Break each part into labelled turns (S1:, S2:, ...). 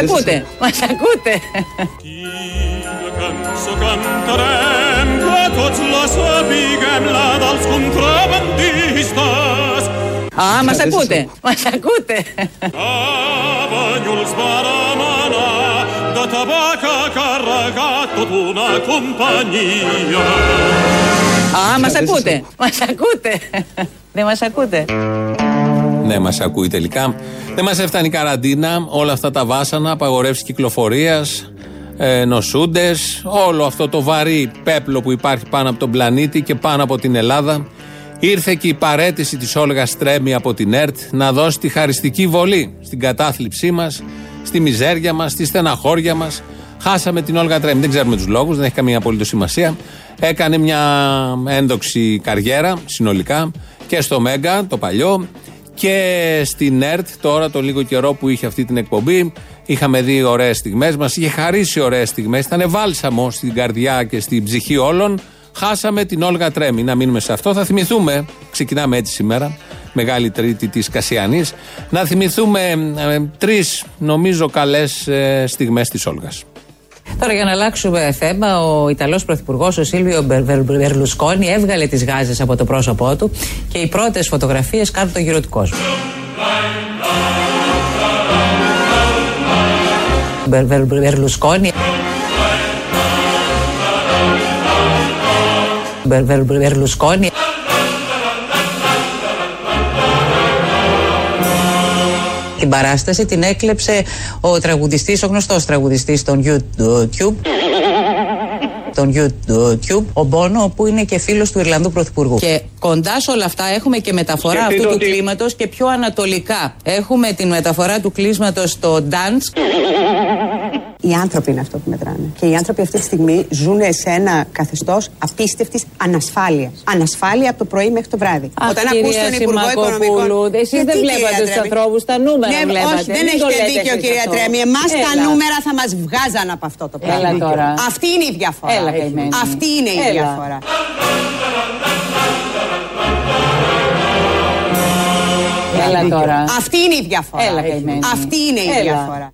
S1: Μας ακούτε, μας ακούτε;
S2: Κάντε.
S1: Α, μας ακούτε, μας ακούτε;
S2: Τα ακούτε.
S1: Α, μας ακούτε, μας ακούτε; Δεν μας ακούτε;
S3: Δεν μας ακούει τελικά δεν μας έφτανε η καραντίνα, όλα αυτά τα βάσανα, απαγορεύσεις κυκλοφορίας, ε, νοσούντες, όλο αυτό το βαρύ πέπλο που υπάρχει πάνω από τον πλανήτη και πάνω από την Ελλάδα. Ήρθε και η παρέτηση της Όλγα Στρέμι από την ΕΡΤ να δώσει τη χαριστική βολή στην κατάθλιψή μας, στη μιζέρια μας, στη στεναχώρια μας. Χάσαμε την Όλγα Τρέμι. Δεν ξέρουμε τους λόγους, δεν έχει καμία απολύτως σημασία. Έκανε μια ένδοξη καριέρα συνολικά και στο Μέγκα, το παλιό, και στην ΕΡΤ, τώρα το λίγο καιρό που είχε αυτή την εκπομπή, είχαμε δει ωραίες στιγμές. Μας είχε χαρίσει ωραίες στιγμές. Ήταν βάλσαμο στην καρδιά και στην ψυχή όλων. Χάσαμε την Όλγα Τρέμι. Να μείνουμε σε αυτό. Θα θυμηθούμε, ξεκινάμε έτσι σήμερα, Μεγάλη Τρίτη της Κασιανής, να θυμηθούμε ε, τρεις νομίζω καλές ε, στιγμές της Όλγας.
S1: Τώρα για να αλλάξουμε θέμα, ο Ιταλός Πρωθυπουργός, ο Σίλβιο Μπερ- Μπερ- Μπερλουσκόνη, έβγαλε τις γάζες από το πρόσωπό του και οι πρώτες φωτογραφίες κάνουν το γύρο του κόσμου. Μπερ- Μπερ- Μπερλουσκόνη. Μπερ- Μπερ- Μπερλουσκόνη. Την παράσταση την έκλεψε ο τραγουδιστής, ο γνωστός τραγουδιστής των YouTube, τον YouTube, ο Μπόνο, που είναι και φίλος του Ιρλανδού Πρωθυπουργού. Και κοντά σε όλα αυτά έχουμε και μεταφορά
S4: Σκεφτείτε
S1: αυτού του
S4: ότι-
S1: κλίματος και πιο ανατολικά. Έχουμε την μεταφορά του κλίσματος στο dance.
S5: Οι άνθρωποι είναι αυτό που μετράνε. Και οι άνθρωποι αυτή τη στιγμή ζουν σε ένα καθεστώς απίστευτης ανασφάλειας. Ανασφάλεια από το πρωί μέχρι το βράδυ.
S1: Αχ, κυρία Σιμακοπούλου, εσείς δεν βλέπατε τους ανθρώπους, τα νούμερα
S5: ναι,
S1: βλέπατε.
S5: Όχι, δεν
S1: Μην το
S5: έχετε
S1: λέτε
S5: δίκιο,
S1: εσείς
S5: κυρία
S1: αυτό.
S5: Τρέμι. Εμάς τα
S1: Έλα.
S5: νούμερα θα μας βγάζαν από αυτό το πράγμα.
S1: Έλα τώρα.
S5: Αυτή είναι η διαφορά.
S1: Έλα, καημένη.
S5: Αυτή είναι η
S1: Έλα.
S5: διαφορά.
S1: Έλα τώρα.
S5: Αυτή είναι η διαφορά.
S1: Έλα, καημένη.
S5: Αυτή είναι η
S1: Έλα.
S5: διαφορά.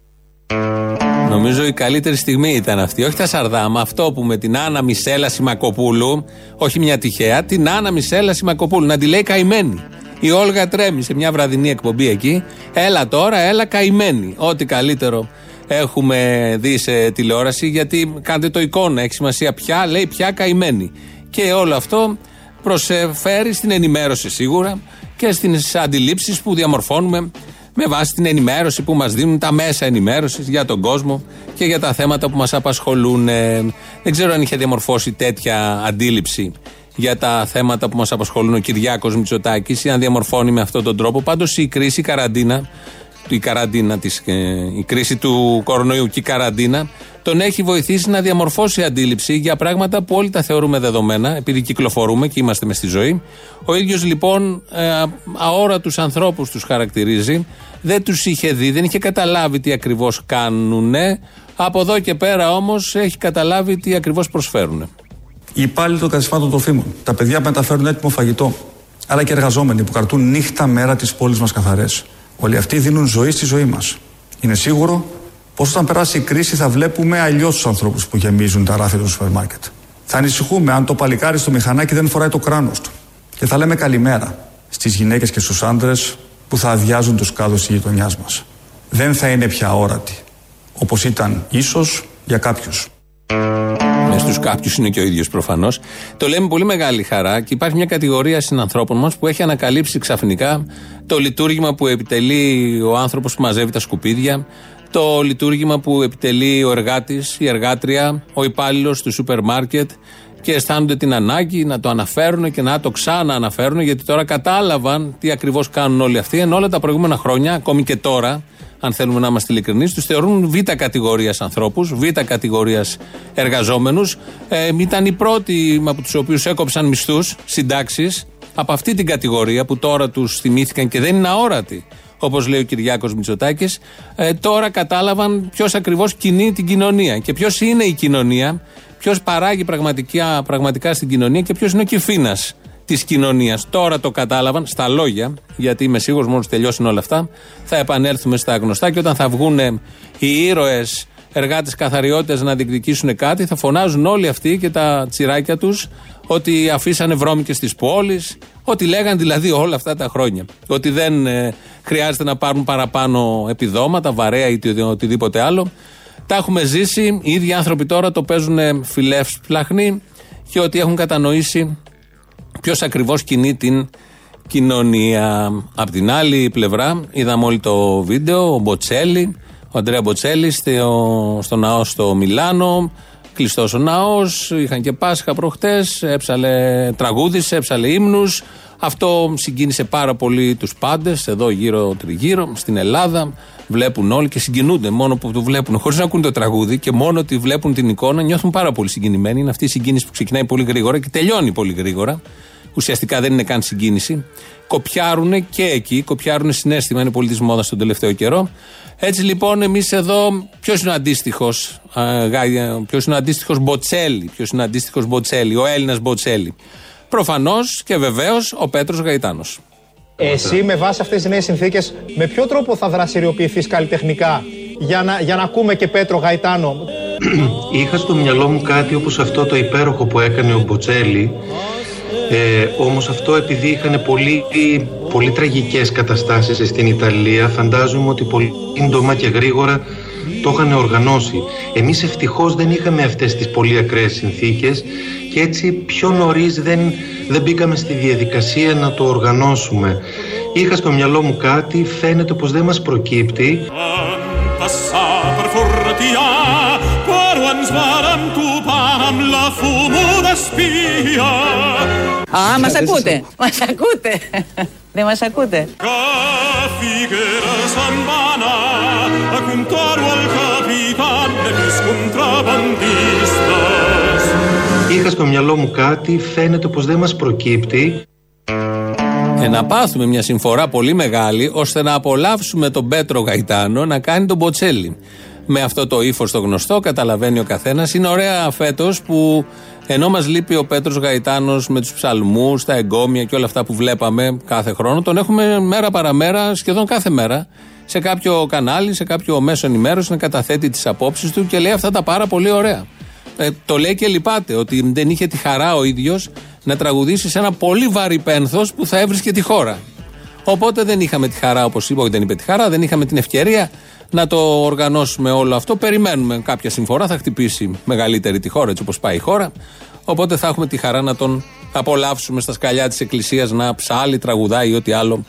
S3: Νομίζω η καλύτερη στιγμή ήταν αυτή. Όχι τα Σαρδάμα, αυτό που με την Άννα Μισέλα Σιμακοπούλου, όχι μια τυχαία, την Άννα Μισέλα Σιμακοπούλου, να τη λέει καημένη. Η Όλγα τρέμει σε μια βραδινή εκπομπή εκεί. Έλα τώρα, έλα καημένη. Ό,τι καλύτερο έχουμε δει σε τηλεόραση, γιατί κάντε το εικόνα, έχει σημασία πια, λέει πια καημένη. Και όλο αυτό προσφέρει στην ενημέρωση σίγουρα και στις αντιλήψεις που διαμορφώνουμε με βάση την ενημέρωση που μας δίνουν τα μέσα ενημέρωσης για τον κόσμο και για τα θέματα που μας απασχολούν. Ε, Δεν ξέρω αν είχε διαμορφώσει τέτοια αντίληψη για τα θέματα που μας απασχολούν ο Κυριάκος Μητσοτάκης ή αν διαμορφώνει με αυτόν τον τρόπο. Πάντως η κρίση, η καραντίνα, η καραντίνα της, ε, η κρίση του κορονοϊού και η καραντίνα τον έχει βοηθήσει να διαμορφώσει αντίληψη για πράγματα που όλοι τα θεωρούμε δεδομένα, επειδή κυκλοφορούμε και είμαστε μες στη ζωή. Ο ίδιος λοιπόν ε, αόρατους ανθρώπους τους χαρακτηρίζει, δεν τους είχε δει, δεν είχε καταλάβει τι ακριβώς κάνουν. Από εδώ και πέρα όμως έχει καταλάβει τι ακριβώς προσφέρουν.
S6: Οι υπάλληλοι των καταστημάτων τροφίμων, τα παιδιά που μεταφέρουν έτοιμο φαγητό, αλλά και εργαζόμενοι που κρατούν νύχτα μέρα τις πόλεις μας καθαρές. Όλοι αυτοί δίνουν ζωή στη ζωή μας. Είναι σίγουρο πως όταν περάσει η κρίση θα βλέπουμε αλλιώς τους ανθρώπους που γεμίζουν τα ράφια των σούπερ μάρκετ. Θα ανησυχούμε αν το παλικάρι στο μηχανάκι δεν φοράει το κράνος του. Και θα λέμε καλημέρα στις γυναίκες και στους άντρες που θα αδειάζουν τους κάδους της γειτονιάς μας. Δεν θα είναι πια αόρατοι, όπως ήταν ίσως για κάποιους.
S3: Μες στους κάποιους είναι και ο ίδιος προφανώς. Το λέμε πολύ μεγάλη χαρά και υπάρχει μια κατηγορία συνανθρώπων μας που έχει ανακαλύψει ξαφνικά το λειτουργήμα που επιτελεί ο άνθρωπος που μαζεύει τα σκουπίδια, το λειτουργήμα που επιτελεί ο εργάτης, η εργάτρια, ο υπάλληλος του σούπερ μάρκετ και αισθάνονται την ανάγκη να το αναφέρουν και να το ξανααναφέρουν γιατί τώρα κατάλαβαν τι ακριβώς κάνουν όλοι αυτοί. Ενώ όλα τα προηγούμενα χρόνια, ακόμη και τώρα, αν θέλουμε να είμαστε ειλικρινείς, τους θεωρούν β' κατηγορίας ανθρώπους, β' κατηγορίας εργαζόμενους. Ε, ήταν οι πρώτοι από τους οποίους έκοψαν μισθούς, συντάξεις, από αυτή την κατηγορία που τώρα τους θυμήθηκαν και δεν είναι αόρατοι. Όπως λέει ο Κυριάκος Μητσοτάκης, ε, τώρα κατάλαβαν ποιος ακριβώς κινεί την κοινωνία και ποιος είναι η κοινωνία, ποιος παράγει πραγματικά, πραγματικά στην κοινωνία και ποιος είναι ο κυφίνα της κοινωνίας. Τώρα το κατάλαβαν στα λόγια, γιατί είμαι σίγουρος μόλις τελειώσουν όλα αυτά, θα επανέλθουμε στα γνωστά και όταν θα βγουν οι ήρωες εργάτες καθαριότητα να διεκδικήσουν κάτι, θα φωνάζουν όλοι αυτοί και τα τσιράκια τους ότι αφήσανε βρώμικες στι πόλεις, ότι λέγαν δηλαδή όλα αυτά τα χρόνια. Ότι δεν ε, χρειάζεται να πάρουν παραπάνω επιδόματα, βαρέα ή οτιδήποτε άλλο. Τα έχουμε ζήσει. Οι ίδιοι άνθρωποι τώρα το παίζουν φιλεύσπλαχνοι και ότι έχουν κατανοήσει ποιος ακριβώς κινεί την κοινωνία. Απ' την άλλη πλευρά, είδαμε όλοι το βίντεο, ο Μποτσέλη, ο Αντρέα Μποτσέλη στο, στο ναό στο Μιλάνο. Κλειστός ο ναός, είχαν και Πάσχα προχτές, έψαλε τραγούδισε, έψαλε ύμνους. Αυτό συγκίνησε πάρα πολύ τους πάντες εδώ γύρω τριγύρω στην Ελλάδα. Βλέπουν όλοι και συγκινούνται μόνο που το βλέπουν, χωρίς να ακούν το τραγούδι και μόνο ότι βλέπουν την εικόνα, νιώθουν πάρα πολύ συγκινημένοι. Είναι αυτή η συγκίνηση που ξεκινάει πολύ γρήγορα και τελειώνει πολύ γρήγορα. Ουσιαστικά δεν είναι καν συγκίνηση. Κοπιάρουν και εκεί, κοπιάρουν συνέστημα, είναι πολύ της μόδας τον τελευταίο καιρό. Έτσι λοιπόν, εμείς εδώ, ποιος είναι ο αντίστοιχος, ποιος είναι ο αντίστοιχος Μποτσέλη, ποιος είναι ο αντίστοιχος Μποτσέλη, ο Έλληνας Μποτσέλη. Προφανώς και βεβαίως ο Πέτρος Γαϊτάνος.
S4: Εσύ με βάση αυτές τις νέες συνθήκες με ποιο τρόπο θα δραστηριοποιηθείς καλλιτεχνικά για να, για να ακούμε και Πέτρο Γαϊτάνο;
S7: Είχα στο μυαλό μου κάτι όπως αυτό το υπέροχο που έκανε ο Μποτσέλη ε, όμως αυτό επειδή είχαν πολύ, πολύ τραγικές καταστάσεις στην Ιταλία φαντάζομαι ότι πολύ σύντομα και γρήγορα το είχαν οργανώσει. Εμείς ευτυχώς δεν είχαμε αυτές τις πολύ ακραίες συνθήκες και έτσι πιο νωρίς δεν, δεν μπήκαμε στη διαδικασία να το οργανώσουμε. Είχα στο μυαλό μου κάτι, φαίνεται πως δεν μας προκύπτει.
S1: Α, μας ακούτε, μας ακούτε. Δεν μας ακούτε.
S7: Είχα στο μυαλό μου κάτι, φαίνεται πως δεν μας προκύπτει.
S3: Και να πάθουμε μια συμφορά πολύ μεγάλη ώστε να απολαύσουμε τον Πέτρο Γαϊτάνο να κάνει τον Μποτσέλη. Με αυτό το ύφος το γνωστό, καταλαβαίνει ο καθένας. Είναι ωραία φέτος που ενώ μας λείπει ο Πέτρος Γαϊτάνος με τους ψαλμούς, τα εγκόμια και όλα αυτά που βλέπαμε κάθε χρόνο, τον έχουμε μέρα παραμέρα, σχεδόν κάθε μέρα, σε κάποιο κανάλι, σε κάποιο μέσο ενημέρωση να καταθέτει τις απόψεις του και λέει αυτά τα πάρα πολύ ωραία. Ε, το λέει και λυπάται ότι δεν είχε τη χαρά ο ίδιος να τραγουδήσει σε ένα πολύ βαρύ πένθος που θα έβρισκε τη χώρα. Οπότε δεν είχαμε τη χαρά, όπως είπα, δεν είπε τη χαρά, δεν είχαμε την ευκαιρία να το οργανώσουμε όλο αυτό. Περιμένουμε κάποια συμφορά, θα χτυπήσει μεγαλύτερη τη χώρα, έτσι όπως πάει η χώρα. Οπότε θα έχουμε τη χαρά να τον απολαύσουμε στα σκαλιά της Εκκλησίας να ψάλει, τραγουδάει ή ό,τι άλλο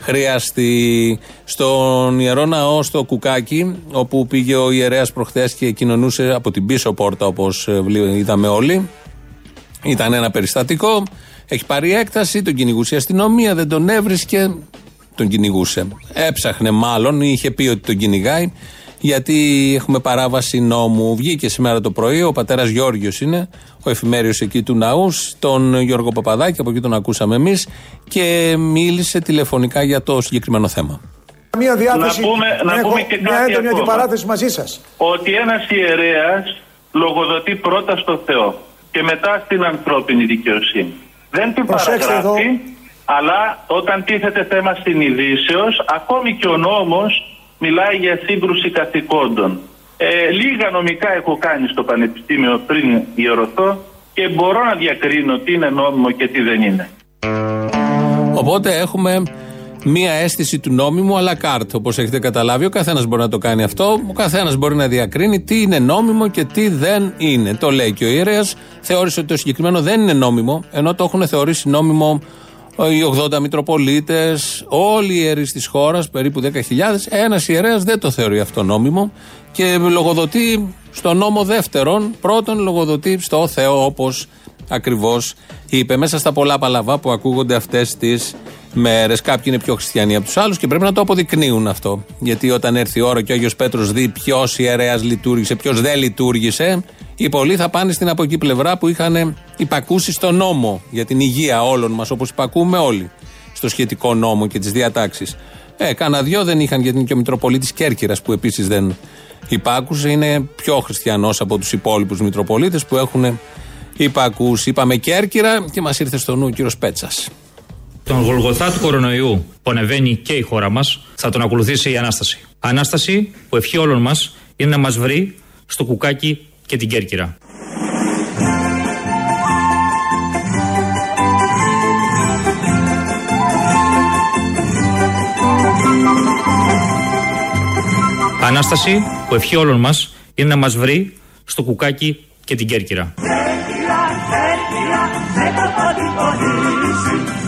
S3: χρειαστεί. Στον ιερό ναό στο Κουκάκι, όπου πήγε ο ιερέας προχθές και κοινωνούσε από την πίσω πόρτα, όπως είδαμε όλοι. Ήταν ένα περιστατικό. Έχει πάρει έκταση, τον κυνηγούσε η αστυνομία, δεν τον έβρισκε τον κυνηγούσε. Έψαχνε μάλλον, είχε πει ότι τον κυνηγάει, γιατί έχουμε παράβαση νόμου. Βγήκε σήμερα το πρωί, ο πατέρας Γιώργιος είναι, ο εφημέριος εκεί του ναού, τον Γιώργο Παπαδάκη, από εκεί τον ακούσαμε εμείς, και μίλησε τηλεφωνικά για το συγκεκριμένο θέμα.
S8: Μία διάθεση,
S9: να πούμε, να πούμε και
S8: μια
S9: κάτι
S8: έντονη
S9: ακόμα.
S8: αντιπαράθεση μαζί σας.
S9: Ότι ένας ιερέας λογοδοτεί πρώτα στο Θεό και μετά στην ανθρώπινη δικαιοσύνη. Δεν την
S8: Προσέξτε
S9: παραγράφει,
S8: εδώ.
S9: αλλά όταν τίθεται θέμα συνειδήσεως, ακόμη και ο νόμος μιλάει για σύγκρουση καθηκόντων. Ε, λίγα νομικά έχω κάνει στο Πανεπιστήμιο πριν ιερωθώ και μπορώ να διακρίνω τι είναι νόμιμο και τι δεν είναι.
S3: Οπότε έχουμε μία αίσθηση του νόμιμου αλλά κάρτ, όπως έχετε καταλάβει. Ο καθένας μπορεί να το κάνει αυτό. Ο καθένας μπορεί να διακρίνει τι είναι νόμιμο και τι δεν είναι. Το λέει και ο ιερέας. Θεώρησε ότι το συγκεκριμένο δεν είναι νόμιμο, ενώ το έχουν θεωρήσει νόμιμο οι 80 Μητροπολίτες, όλοι οι ιερείς της χώρας, περίπου 10.000. Ένας ιερέας δεν το θεωρεί αυτό νόμιμο και λογοδοτεί στο νόμο δεύτερον. Πρώτον, λογοδοτεί στο Θεό, όπως ακριβώς είπε. Μέσα στα πολλά παλαβά που ακούγονται αυτές τις μέρες. Κάποιοι είναι πιο χριστιανοί από τους άλλους και πρέπει να το αποδεικνύουν αυτό. Γιατί όταν έρθει η ώρα και ο Άγιος Πέτρος δει ποιος ιερέας λειτουργήσε, ποιος δεν λειτουργήσε, οι πολλοί θα πάνε στην από εκεί πλευρά που είχαν υπακούσει στο νόμο για την υγεία όλων μας, όπως υπακούμε όλοι στο σχετικό νόμο και τις διατάξεις. Ε, κάνα δυο δεν είχαν γιατί είναι και ο Μητροπολίτης Κέρκυρας που επίσης δεν υπάκουσε. Είναι πιο χριστιανός από τους υπόλοιπους Μητροπολίτες που έχουν υπακού. Είπαμε Κέρκυρα και μας ήρθε στο νου ο κύριος Πέτσας.
S10: Τον Γολγοθά του κορονοϊού που ανεβαίνει και η χώρα μας θα τον ακολουθήσει η Ανάσταση. Ανάσταση που ευχή όλων μας είναι να μας βρει στο κουκάκι και την Κέρκυρα. Ανάσταση που ευχή όλων μας είναι να μας βρει στο κουκάκι και την Κέρκυρα.
S6: Το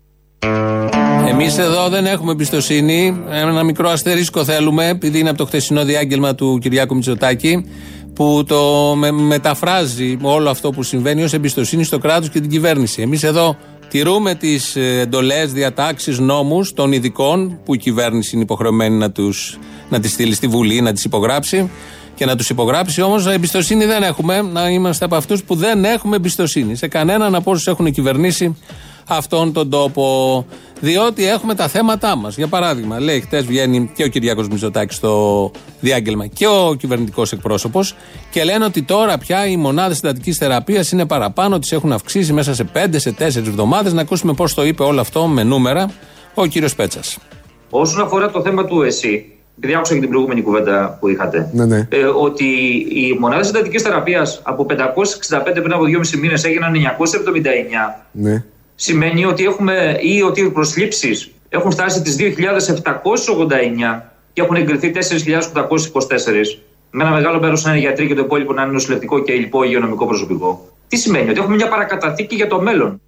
S3: Εμείς εδώ δεν έχουμε εμπιστοσύνη. Ένα μικρό αστερίσκο θέλουμε, επειδή είναι από το χτεσινό διάγγελμα του Κυριάκου Μητσοτάκη, που το με, μεταφράζει όλο αυτό που συμβαίνει ως εμπιστοσύνη στο κράτος και την κυβέρνηση. Εμείς εδώ τηρούμε τις εντολές, διατάξεις, νόμους των ειδικών, που η κυβέρνηση είναι υποχρεωμένη να, τους, να τις στείλει στη Βουλή, να τις υπογράψει και να τους υπογράψει. Όμως εμπιστοσύνη δεν έχουμε. Να είμαστε από αυτούς που δεν έχουμε εμπιστοσύνη σε κανέναν από όσους έχουν κυβερνήσει αυτόν τον τόπο. Διότι έχουμε τα θέματά μας. Για παράδειγμα, λέει χτες βγαίνει και ο Κυριάκος Μητσοτάκη στο διάγγελμα και ο κυβερνητικός εκπρόσωπος και λένε ότι τώρα πια οι μονάδες συντατικής θεραπείας είναι παραπάνω, τις έχουν αυξήσει μέσα σε 5 σε 4 εβδομάδες. Να ακούσουμε πώς το είπε όλο αυτό με νούμερα ο κύριος Πέτσας.
S11: Όσον αφορά το θέμα του ΕΣΥ, επειδή άκουσα και την προηγούμενη κουβέντα που είχατε,
S12: Ναι, ναι.
S11: ε, ότι οι μονάδες συντατικής θεραπείας από 565 πριν από 2,5 μήνες έγιναν 979,
S12: Ναι.
S11: Σημαίνει ότι έχουμε ή ότι οι προσλήψεις έχουν φτάσει τις 2.789 και έχουν εγκριθεί 4.824. Με ένα μεγάλο μέρος να είναι γιατροί και το υπόλοιπο να είναι νοσηλευτικό και λοιπό υγειονομικό προσωπικό. Τι σημαίνει, ότι έχουμε μια παρακαταθήκη για το μέλλον.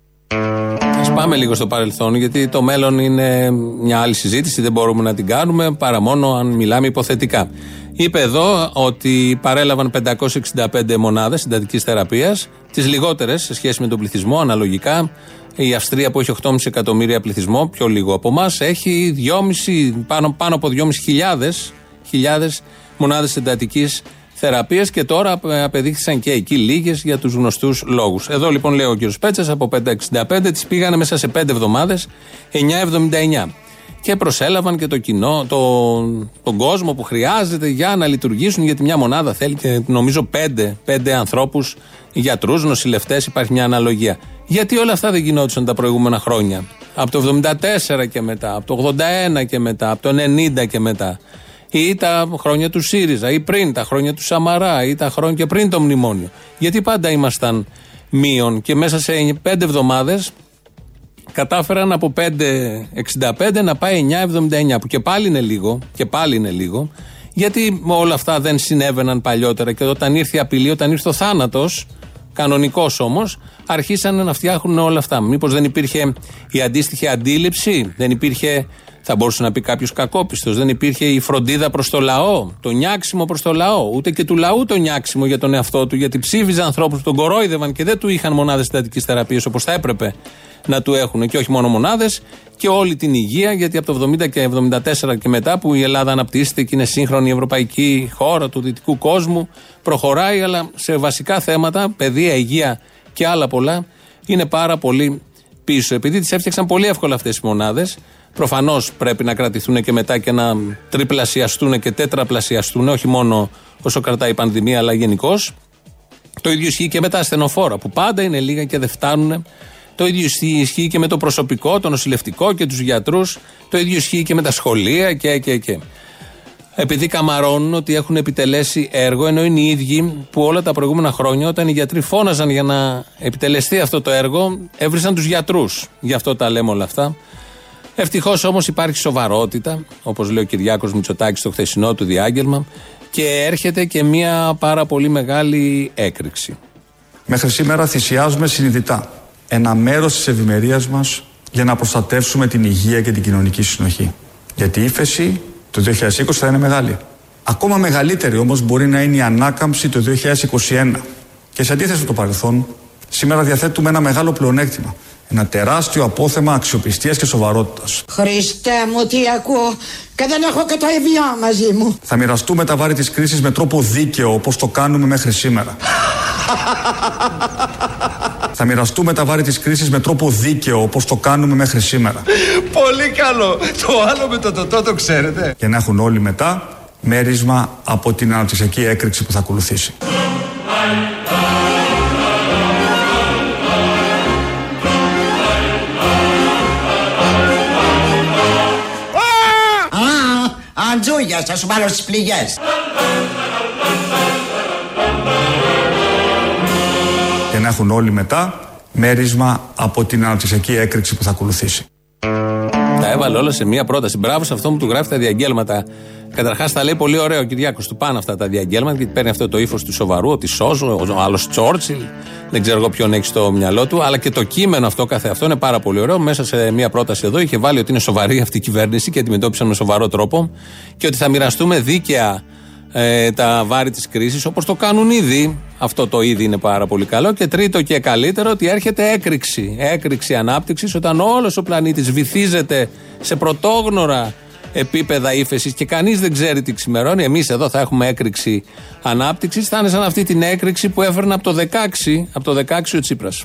S3: Α πάμε λίγο στο παρελθόν, γιατί το μέλλον είναι μια άλλη συζήτηση, δεν μπορούμε να την κάνουμε παρά μόνο αν μιλάμε υποθετικά. Είπε εδώ ότι παρέλαβαν 565 μονάδες συντατικής θεραπείας, τις λιγότερες σε σχέση με τον πληθυσμό, αναλογικά. Η Αυστρία που έχει 8,5 εκατομμύρια πληθυσμό, πιο λίγο από εμάς, έχει 2,5, πάνω, πάνω από 2.500 χιλιάδες μονάδες συντατικής θεραπείας και τώρα ε, απεδείχθησαν και εκεί λίγες για τους γνωστούς λόγους. Εδώ λοιπόν λέει ο κ. Πέτσας από 565 τις πήγανε μέσα σε 5 εβδομάδες 9,79. Και προσέλαβαν και το κοινό, το, τον κόσμο που χρειάζεται για να λειτουργήσουν. Γιατί μια μονάδα θέλει και νομίζω πέντε, πέντε ανθρώπους, γιατρούς, νοσηλευτές, υπάρχει μια αναλογία. Γιατί όλα αυτά δεν γινόντουσαν τα προηγούμενα χρόνια. Από το 74 και μετά, από το 81 και μετά, από το 90 και μετά ή τα χρόνια του ΣΥΡΙΖΑ ή πριν τα χρόνια του Σαμαρά ή τα χρόνια και πριν το μνημόνιο. Γιατί πάντα ήμασταν μείον και μέσα σε πέντε εβδομάδες κατάφεραν από 5,65 να πάει 9,79 που και πάλι είναι λίγο και πάλι είναι λίγο γιατί όλα αυτά δεν συνέβαιναν παλιότερα και όταν ήρθε η απειλή, όταν ήρθε ο θάνατος κανονικός όμως, αρχίσαν να φτιάχνουν όλα αυτά. Μήπως δεν υπήρχε η αντίστοιχη αντίληψη, δεν υπήρχε, θα μπορούσε να πει κάποιος κακόπιστος, δεν υπήρχε η φροντίδα προς το λαό, το νιάξιμο προς το λαό, ούτε και του λαού το νιάξιμο για τον εαυτό του, γιατί ψήφιζε ανθρώπους που τον κορόιδευαν και δεν του είχαν μονάδες συντατικής θεραπείας όπως θα έπρεπε να του έχουν. Και όχι μόνο μονάδες, και όλη την υγεία, γιατί από το 70 και 74 και μετά που η Ελλάδα αναπτύσσεται και είναι σύγχρονη ευρωπαϊκή χώρα του δυτικού κόσμου, προχωράει, αλλά σε βασικά θέματα, παιδεία, υγεία και άλλα πολλά, είναι πάρα πολύ πίσω. Επειδή τις έφτιαξαν πολύ εύκολα αυτές οι μονάδες, προφανώς πρέπει να κρατηθούν και μετά και να τριπλασιαστούν και τέτραπλασιαστούν, όχι μόνο όσο κρατάει η πανδημία, αλλά γενικώς. Το ίδιο ισχύει και με τα ασθενοφόρα, που πάντα είναι λίγα και δεν φτάνουν. Το ίδιο ισχύει και με το προσωπικό, το νοσηλευτικό και τους γιατρούς. Το ίδιο ισχύει και με τα σχολεία και, και, και. Επειδή καμαρώνουν ότι έχουν επιτελέσει έργο, ενώ είναι οι ίδιοι που όλα τα προηγούμενα χρόνια, όταν οι γιατροί φώναζαν για να επιτελεστεί αυτό το έργο, έβρισαν τους γιατρούς. Γι' αυτό τα λέμε όλα αυτά. Ευτυχώς όμως υπάρχει σοβαρότητα, όπως λέει ο Κυριάκος Μητσοτάκης στο χθεσινό του διάγγελμα, και έρχεται και μια πάρα πολύ μεγάλη έκρηξη.
S6: Μέχρι σήμερα θυσιάζουμε συνειδητά ένα μέρος της ευημερίας μας για να προστατεύσουμε την υγεία και την κοινωνική συνοχή. Γιατί η ύφεση το 2020 θα είναι μεγάλη. Ακόμα μεγαλύτερη όμως μπορεί να είναι η ανάκαμψη το 2021. Και σε αντίθεση με το παρελθόν, σήμερα διαθέτουμε ένα μεγάλο πλεονέκτημα. Ένα τεράστιο απόθεμα αξιοπιστίας και σοβαρότητας.
S12: Χριστέ μου τι ακούω και δεν έχω και το ΕΒΙΑ μαζί μου.
S6: Θα μοιραστούμε τα βάρη της κρίσης με τρόπο δίκαιο όπως το κάνουμε μέχρι σήμερα. Θα μοιραστούμε τα βάρη της κρίσης με τρόπο δίκαιο όπως το κάνουμε μέχρι σήμερα.
S13: Πολύ καλό. Το άλλο με το τοτό το ξέρετε.
S6: Και να έχουν όλοι μετά μέρισμα από την αναπτυξιακή έκρηξη που θα ακολουθήσει.
S12: Α, Αντζούγια, θα σου βάλω στις πληγές.
S6: Και να έχουν όλοι μετά μέρισμα από την αναπτυξιακή έκρηξη που θα ακολουθήσει.
S3: Τα έβαλε όλα σε μία πρόταση. Μπράβο σε αυτό που του γράφει τα διαγγέλματα. Καταρχάς τα λέει πολύ ωραίο ο Κυριάκος. Του πάνε αυτά τα διαγγέλματα γιατί παίρνει αυτό το ύφος του σοβαρού, ότι σώζω, ο άλλος Τσόρτσιλ. Δεν ξέρω εγώ ποιον έχει στο μυαλό του. Αλλά και το κείμενο αυτό καθε αυτό είναι πάρα πολύ ωραίο. Μέσα σε μία πρόταση εδώ είχε βάλει ότι είναι σοβαρή αυτή η κυβέρνηση και αντιμετώπισαν με σοβαρό τρόπο και ότι θα μοιραστούμε δίκαια ε, τα βάρη της κρίσης όπως το κάνουν ήδη. Αυτό το ήδη είναι πάρα πολύ καλό. Και τρίτο και καλύτερο ότι έρχεται έκρηξη. Έκρηξη ανάπτυξης όταν όλος ο πλανήτης βυθίζεται σε πρωτόγνωρα επίπεδα ύφεσης και κανείς δεν ξέρει τι ξημερώνει. Εμείς εδώ θα έχουμε έκρηξη ανάπτυξης. Θα είναι σαν αυτή την έκρηξη που έφερνε από το 16, από το 16 ο Τσίπρας.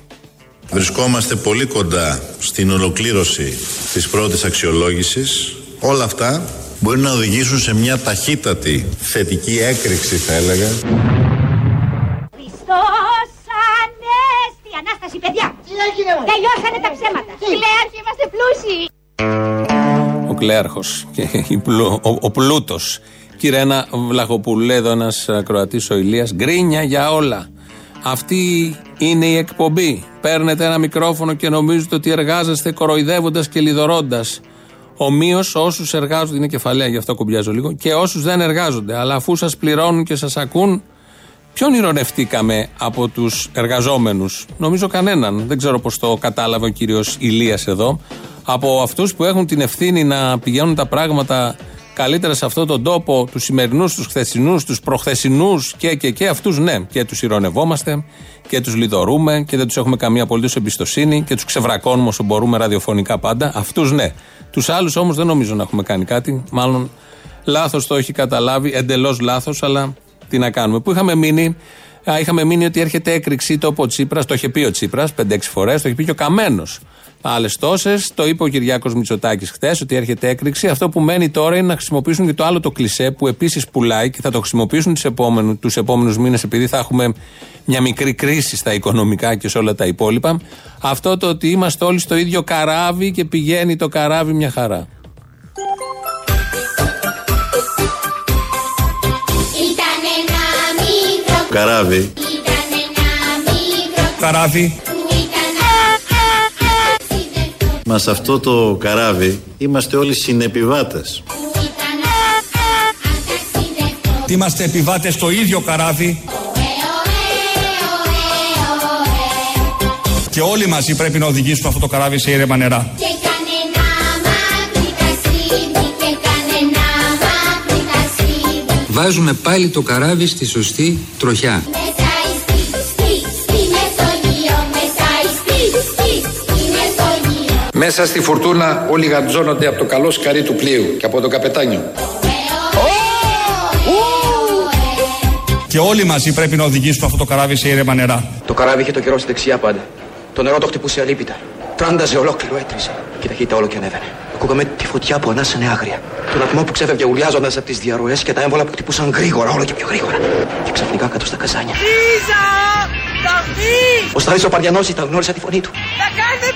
S14: Βρισκόμαστε πολύ κοντά στην ολοκλήρωση της πρώτης αξιολόγησης. Όλα αυτά μπορεί να οδηγήσουν σε μια ταχύτατη θετική έκρηξη θα έλεγα.
S15: Χριστός Ανέστη! Ανάσταση, παιδιά!
S16: Τι έγινε, μου;
S15: Τελειώσανε τα ψέματα! Κλαίαρχοι, είμαστε πλούσιοι!
S3: Ο Κλέαρχος και η πλου- ο, ο πλούτος. Κυρένα Βλαχοπούλου, λέει εδώ ένας Κροατή ο Ηλίας, γκρίνια για όλα. Αυτή είναι η εκπομπή. Παίρνετε ένα μικρόφωνο και νομίζετε ότι εργάζεστε κοροϊδεύοντας και λιδωρώντας. Ομοίως όσους εργάζονται, είναι κεφαλαία, γι' αυτό κουμπιάζω λίγο, και όσους δεν εργάζονται. Αλλά αφού σας πληρώνουν και σας ακούν, ποιον ηρωνευτήκαμε από τους εργαζόμενους; Νομίζω κανέναν. Δεν ξέρω πώς το κατάλαβε ο κύριος Ηλίας εδώ. Από αυτούς που έχουν την ευθύνη να πηγαίνουν τα πράγματα καλύτερα σε αυτόν τον τόπο, τους σημερινούς, τους χθεσινούς, τους προχθεσινούς και, και, και αυτούς ναι. Και τους ηρωνευόμαστε και τους λιδωρούμε και δεν τους έχουμε καμία απολύτως εμπιστοσύνη και τους ξεβρακώνουμε όσο μπορούμε ραδιοφωνικά πάντα. Αυτούς ναι. Τους άλλους όμως δεν νομίζω να έχουμε κάνει κάτι. Μάλλον λάθος το έχει καταλάβει, εντελώς λάθος, αλλά τι να κάνουμε. Που είχαμε μείνει, α, είχαμε μείνει ότι έρχεται έκρηξη το είπε ο Τσίπρας, το είχε πει ο Τσίπρας 5-6 φορές, το είχε πει και ο Καμένος. Άλλες τόσες, το είπε ο Κυριάκος Μητσοτάκης χθες, ότι έρχεται έκρηξη. Αυτό που μένει τώρα είναι να χρησιμοποιήσουν και το άλλο το κλισέ που επίσης πουλάει και θα το χρησιμοποιήσουν τους επόμενους μήνες επειδή θα έχουμε μια μικρή κρίση στα οικονομικά και σε όλα τα υπόλοιπα. Αυτό το ότι είμαστε όλοι στο ίδιο καράβι και πηγαίνει το καράβι μια χαρά.
S15: Ήταν ένα μικρό,
S14: Καράβι.
S15: ήταν ένα μικρό
S6: Καράβι.
S14: Μας σε αυτό το καράβι είμαστε όλοι συνεπιβάτες.
S15: που ήταν ταξιδευτό.
S6: Είμαστε επιβάτες στο ίδιο καράβι και όλοι μαζί πρέπει να οδηγήσουμε αυτό το καράβι σε ήρεμα νερά.
S15: Και κανένα μακρύ ταξίδι, και κανένα μακρύ ταξίδι.
S17: Βάζουμε πάλι το καράβι στη σωστή τροχιά.
S15: Μέσα στη
S17: φουρτούνα όλοι γαντζώνονται από το καλό σκαρί του πλοίου και από το καπετάνιο.
S6: Και όλοι μαζί πρέπει να οδηγήσουμε αυτό το καράβι σε ήρεμα νερά.
S18: Το καράβι είχε το καιρό στη δεξιά πάντα. Το νερό το χτυπούσε αλίπητα. Τράνταζε ολόκληρο, έτριζε. Και η ταχύτητα όλο και ανέβαινε. Ακούγαμε τη φωτιά που ανάσανε άγρια. Τον ατμό που ξέφευγε ουλιάζοντας από τις διαρροές και τα έμβολα που χτυπούσαν γρήγορα, όλο και πιο γρήγορα. Και ξαφνικά κάτω στα καζάνια.
S16: Λίζα! Ταχύ!
S18: Ο Σταρής ο Παριανός ήταν, γνώρισα τη φωνή του.
S16: Θα κάνει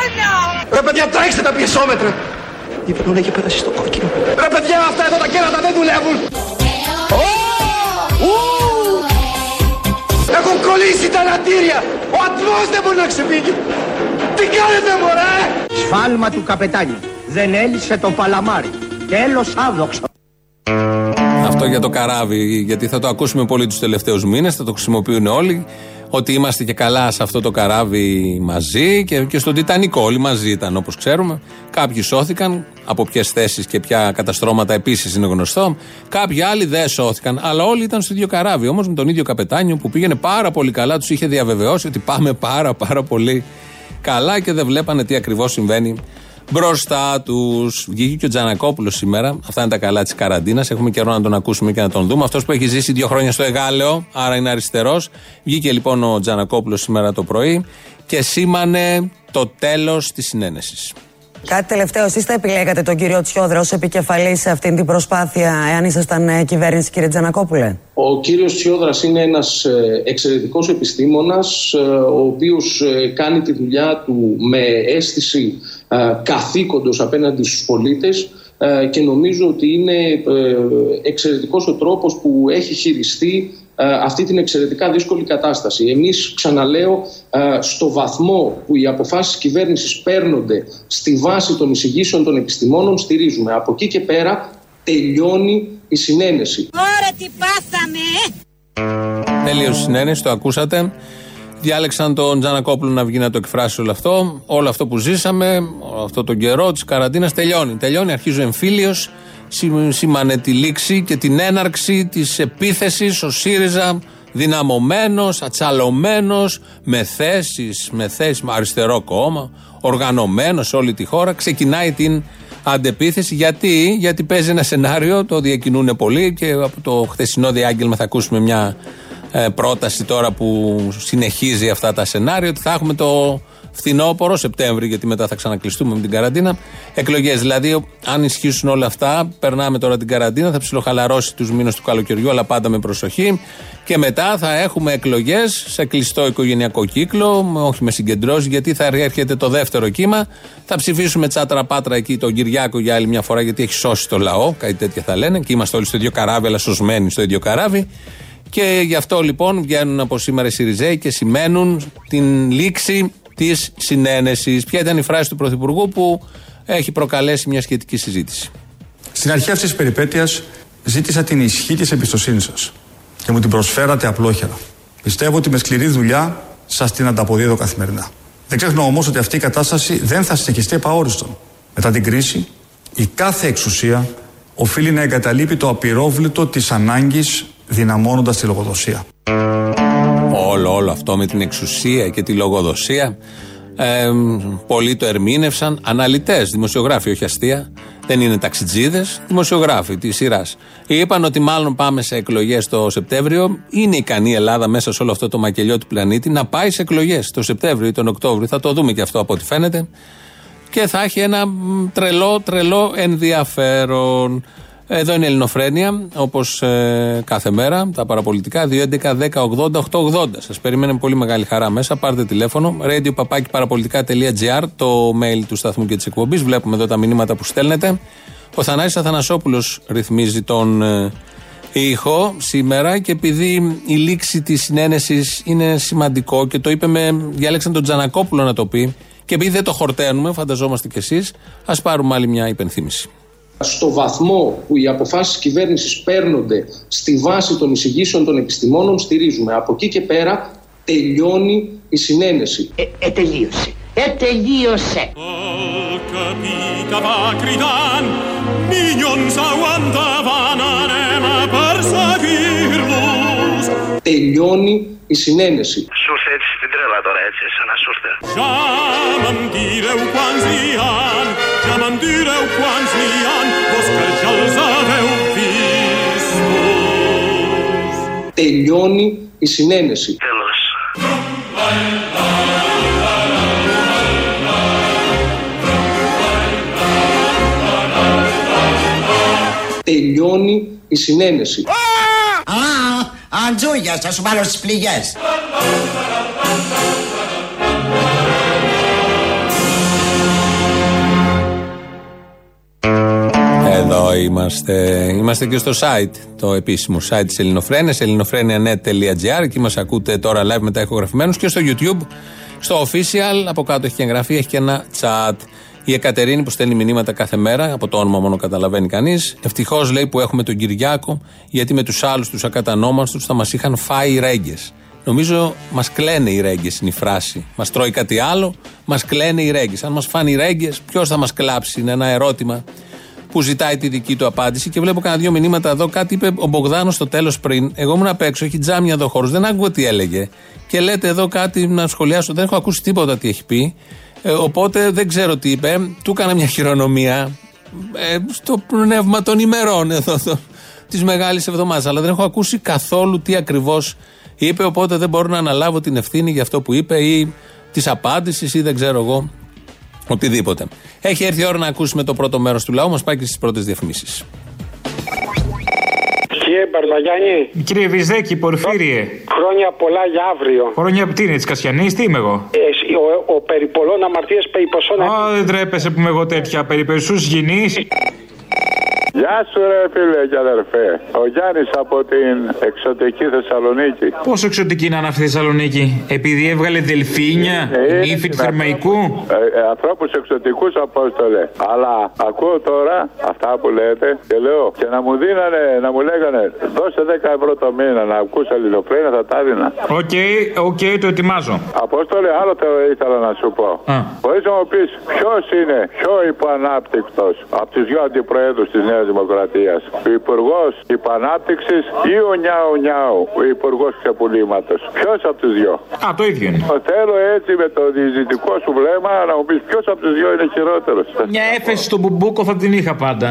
S16: μπανάνα!
S18: Ρε παιδιά, τρέξτε τα πιεσόμετρα! Η μπανόνα είχε πέρασει στο κόκκινο. Ρε παιδιά, αυτά εδώ τα κέρατα δεν δουλεύουν! Ου! Έχουν κολλήσει τα λατήρια! Ο ατμός δεν μπορεί να ξεφύγει! Τι κάνετε μωρέ!
S8: Σφάλμα του καπετάνιου. Δεν έλυσε το παλαμάρι. Τέλος άδοξο.
S3: Αυτό για το καράβι, γιατί θα το ακούσουμε πολύ τους τελευταίους μήνες, θα το χρησιμοποιούν όλοι. Ότι είμαστε και καλά σε αυτό το καράβι μαζί και, και στον Τιτανικό. Όλοι μαζί ήταν όπως ξέρουμε. Κάποιοι σώθηκαν, από ποιες θέσεις και ποια καταστρώματα επίσης είναι γνωστό. Κάποιοι άλλοι δεν σώθηκαν, αλλά όλοι ήταν στο ίδιο καράβι. Όμως με τον ίδιο καπετάνιο που πήγαινε πάρα πολύ καλά, τους είχε διαβεβαιώσει ότι πάμε πάρα πάρα πολύ καλά και δεν βλέπανε τι ακριβώς συμβαίνει μπροστά τους. Βγήκε και ο Τζανακόπουλος σήμερα. Αυτά είναι τα καλά της καραντίνας. Έχουμε καιρό να τον ακούσουμε και να τον δούμε. Αυτός που έχει ζήσει δύο χρόνια στο Εγάλεο, άρα είναι αριστερός. Βγήκε λοιπόν ο Τζανακόπουλος σήμερα το πρωί και σήμανε το τέλος της συνένεσης.
S19: Κάτι τελευταίο, εσείς θα επιλέγατε τον κύριο Τσιόδρα ως επικεφαλής σε αυτήν την προσπάθεια, εάν ήσασταν ε, κυβέρνηση, κύριε Τζανακόπουλε;
S20: Ο κύριος Τσιόδρας είναι ένας ε, εξαιρετικός επιστήμονας, ε, ο οποίος ε, κάνει τη δουλειά του με αίσθηση ε, καθήκοντος απέναντι στους πολίτες ε, και νομίζω ότι είναι ε, εξαιρετικός ο τρόπος που έχει χειριστεί ε, αυτή την εξαιρετικά δύσκολη κατάσταση. Εμείς, ξαναλέω, ε, στο βαθμό που οι αποφάσεις κυβέρνησης παίρνονται στη βάση των εισηγήσεων των επιστημόνων, στηρίζουμε. Από εκεί και πέρα τελειώνει η συνένεση.
S16: Ωραία τι πάθαμε ε!
S3: Τελείωσε η συνένεση, το ακούσατε. Διάλεξαν τον Τζανακόπουλο να βγει να το εκφράσει όλο αυτό. Όλο αυτό που ζήσαμε, όλο αυτό τον καιρό της καραντίνας τελειώνει. Τελειώνει, αρχίζει ο εμφύλιος. Σήμανε τη λήξη και την έναρξη της επίθεσης ο ΣΥΡΙΖΑ δυναμωμένος, ατσαλωμένος, με θέσεις, με θέσεις, με αριστερό κόμμα, οργανωμένος σε όλη τη χώρα. Ξεκινάει την αντεπίθεση. Γιατί, γιατί παίζει ένα σενάριο, το διακινούν πολύ και από το χθεσινό διάγγελμα θα ακούσουμε μια ε, πρόταση τώρα που συνεχίζει αυτά τα σενάρια ότι θα έχουμε το φθινόπωρο, Σεπτέμβρη, γιατί μετά θα ξανακλειστούμε με την καραντίνα. Εκλογές. Δηλαδή, αν ισχύσουν όλα αυτά, περνάμε τώρα την καραντίνα, θα ψιλοχαλαρώσει τους μήνες του καλοκαιριού, αλλά πάντα με προσοχή. Και μετά θα έχουμε εκλογές σε κλειστό οικογενειακό κύκλο, όχι με συγκεντρώσεις, γιατί θα έρχεται το δεύτερο κύμα. Θα ψηφίσουμε τσάτρα πάτρα εκεί τον Κυριάκο για άλλη μια φορά, γιατί έχει σώσει το λαό, κάτι τέτοια θα λένε. Και είμαστε όλοι στο ίδιο καράβι, αλλά σωσμένοι στο ίδιο καράβι. Και γι' αυτό λοιπόν βγαίνουν από σήμερα οι Σιριζέοι και σημαίνουν την λήξη της συνένεσης. Ποια ήταν η φράση του Πρωθυπουργού που έχει προκαλέσει μια σχετική συζήτηση;
S6: Στην αρχή αυτής της περιπέτειας ζήτησα την ισχύ της εμπιστοσύνης σας και μου την προσφέρατε απλόχερα. Πιστεύω ότι με σκληρή δουλειά σας την ανταποδίδω καθημερινά. Δεν ξεχνώ όμως ότι αυτή η κατάσταση δεν θα συνεχιστεί επαόριστον. Μετά την κρίση, η κάθε εξουσία οφείλει να εγκαταλείπει το απειρόβλητο της ανάγκης δυναμώνοντας τη λογοδοσία.
S3: Όλο, όλο αυτό με την εξουσία και τη λογοδοσία. Ε, πολλοί το ερμήνευσαν. Αναλυτές, δημοσιογράφοι, όχι αστεία. Δεν είναι ταξιτζίδες, δημοσιογράφοι της σειράς. Είπαν ότι μάλλον πάμε σε εκλογές το Σεπτέμβριο. Είναι ικανή η Ελλάδα μέσα σε όλο αυτό το μακελιό του πλανήτη να πάει σε εκλογές το Σεπτέμβριο ή τον Οκτώβριο. Θα το δούμε και αυτό από ό,τι φαίνεται. Και θα έχει ένα μ, τρελό, τρελό ενδιαφέρον. Εδώ είναι η Ελληνοφρένεια, όπως κάθε μέρα, τα παραπολιτικά. 2.11.10.80.880. Σας περιμένουμε πολύ μεγάλη χαρά μέσα. Πάρτε τηλέφωνο. radio το mail του σταθμού και της εκπομπής. Βλέπουμε εδώ τα μηνύματα που στέλνετε. Ο Θανάσης Αθανασόπουλος ρυθμίζει τον ε, ήχο σήμερα και επειδή η λήξη της συνένεσης είναι σημαντικό και το είπε με. διάλεξαν τον Τζανακόπουλο να το πει. Και επειδή δεν το χορταίνουμε, φανταζόμαστε κι εσείς, ας πάρουμε άλλη μια υπενθύμηση.
S20: Στο βαθμό που οι αποφάσεις κυβέρνησης παίρνονται στη βάση των εισηγήσεων των επιστημόνων, στηρίζουμε. Από εκεί και πέρα τελειώνει η συνένεση.
S12: Ε, ε, τελείωσε. Ε, τελείωσε.
S20: Τελειώνει η συνένεση.
S21: Σούστε έτσι στην τρέλα τώρα έτσι, σαν να σούστε.
S2: Ja me'n direu quants hi han, ja me'n direu quants n'hi han, vos que ja els haveu vistos.
S20: Τελειώνει η συνένεση.
S21: Τέλος.
S20: Τελειώνει η συνένεση.
S12: Α, Αντζούγια, θα σου βάλω στις πληγές.
S3: Εδώ είμαστε. Είμαστε και στο site, το επίσημο site της Ελληνοφρένειας, ελληνοφρένια.net.gr. Εκεί μας ακούτε τώρα live μετά ηχογραφημένους και στο YouTube, στο official. Από κάτω έχει και εγγραφή, έχει και ένα chat. Η Εκατερίνη που στέλνει μηνύματα κάθε μέρα, από το όνομα μόνο καταλαβαίνει κανείς. Ευτυχώς λέει που έχουμε τον Κυριάκο, γιατί με τους άλλους τους ακατανόμαστους θα μας είχαν φάει οι ρέγγες. Νομίζω μας κλαίνε οι ρέγγες, είναι η φράση. Μας τρώει κάτι άλλο, μας κλαίνε οι ρέγγες. Αν μας φάνε οι ρέγγες, ποιος θα μας κλάψει, είναι ένα ερώτημα που ζητάει τη δική του απάντηση. Και βλέπω κανένα δύο μηνύματα εδώ. Κάτι είπε ο Μπογδάνος στο τέλος πριν. Εγώ ήμουν απ' έξω, έχει τζάμια εδώ χώρος. Δεν άκουγα τι έλεγε. Και λέτε εδώ κάτι να σχολιάσω. Δεν έχω ακούσει τίποτα τι έχει πει. Ε, οπότε δεν ξέρω τι είπε. Του έκανα μια χειρονομία ε, στο πνεύμα των ημερών εδώ της μεγάλης εβδομάδας. Αλλά δεν έχω ακούσει καθόλου τι ακριβώς είπε. Οπότε δεν μπορώ να αναλάβω την ευθύνη για αυτό που είπε ή της απάντησης ή δεν ξέρω εγώ οτιδήποτε. Έχει έρθει η ώρα να ακούσουμε το πρώτο μέρος του λαού. Μας πάει και στις πρώτες διαφημίσεις.
S22: Κύριε Μπαρδαγιάννη.
S10: Κύριε Βυζέκη, Πορφύριε.
S22: Χρόνια πολλά για αύριο.
S10: Χρόνια τι είναι, της Κασιανής, τι είμαι εγώ;
S22: Ε, εσύ, ο, ο περιπολών αμαρτίες περιποσών.
S10: Α, δεν τρέπεσαι που είμαι εγώ τέτοια περιπεσού γυνής.
S23: Γεια σου ρε φίλε και αδερφέ. Ο Γιάννης από την εξωτική Θεσσαλονίκη.
S10: Πόσο εξωτική είναι αυτή η Θεσσαλονίκη, επειδή έβγαλε δελφίνια,
S23: Ε,
S10: νύφη του
S23: είναι
S10: Θερμαϊκού.
S23: Ε, ε, ανθρώπους εξωτικούς απόστολε. Αλλά ακούω τώρα αυτά που λέτε και λέω και να μου δίνανε, να μου λέγανε δώσε 10 ευρώ το μήνα να ακούσει Ελληνοφρένεια θα τα έδινα.
S10: OK, OK, το ετοιμάζω.
S23: Απόστολε, άλλο το ήθελα να σου πω. Μπορείς να μου πεις ποιος είναι πιο υποανάπτυκτο από τους δυο αντιπροέδρους της Νέας Δημοκρατίας. Ο Υπουργός Υπανάπτυξης ή ο Νιάου Νιάου, ο Υπουργός Ξεπουλήματος. Ποιος από τους δυο;
S10: Α, το ίδιο είναι.
S23: Θέλω έτσι με το διαιτητικό σου βλέμμα να μου πεις ποιος από τους δυο είναι χειρότερος.
S10: Μια έφεση στον μπουμπούκο θα την είχα πάντα.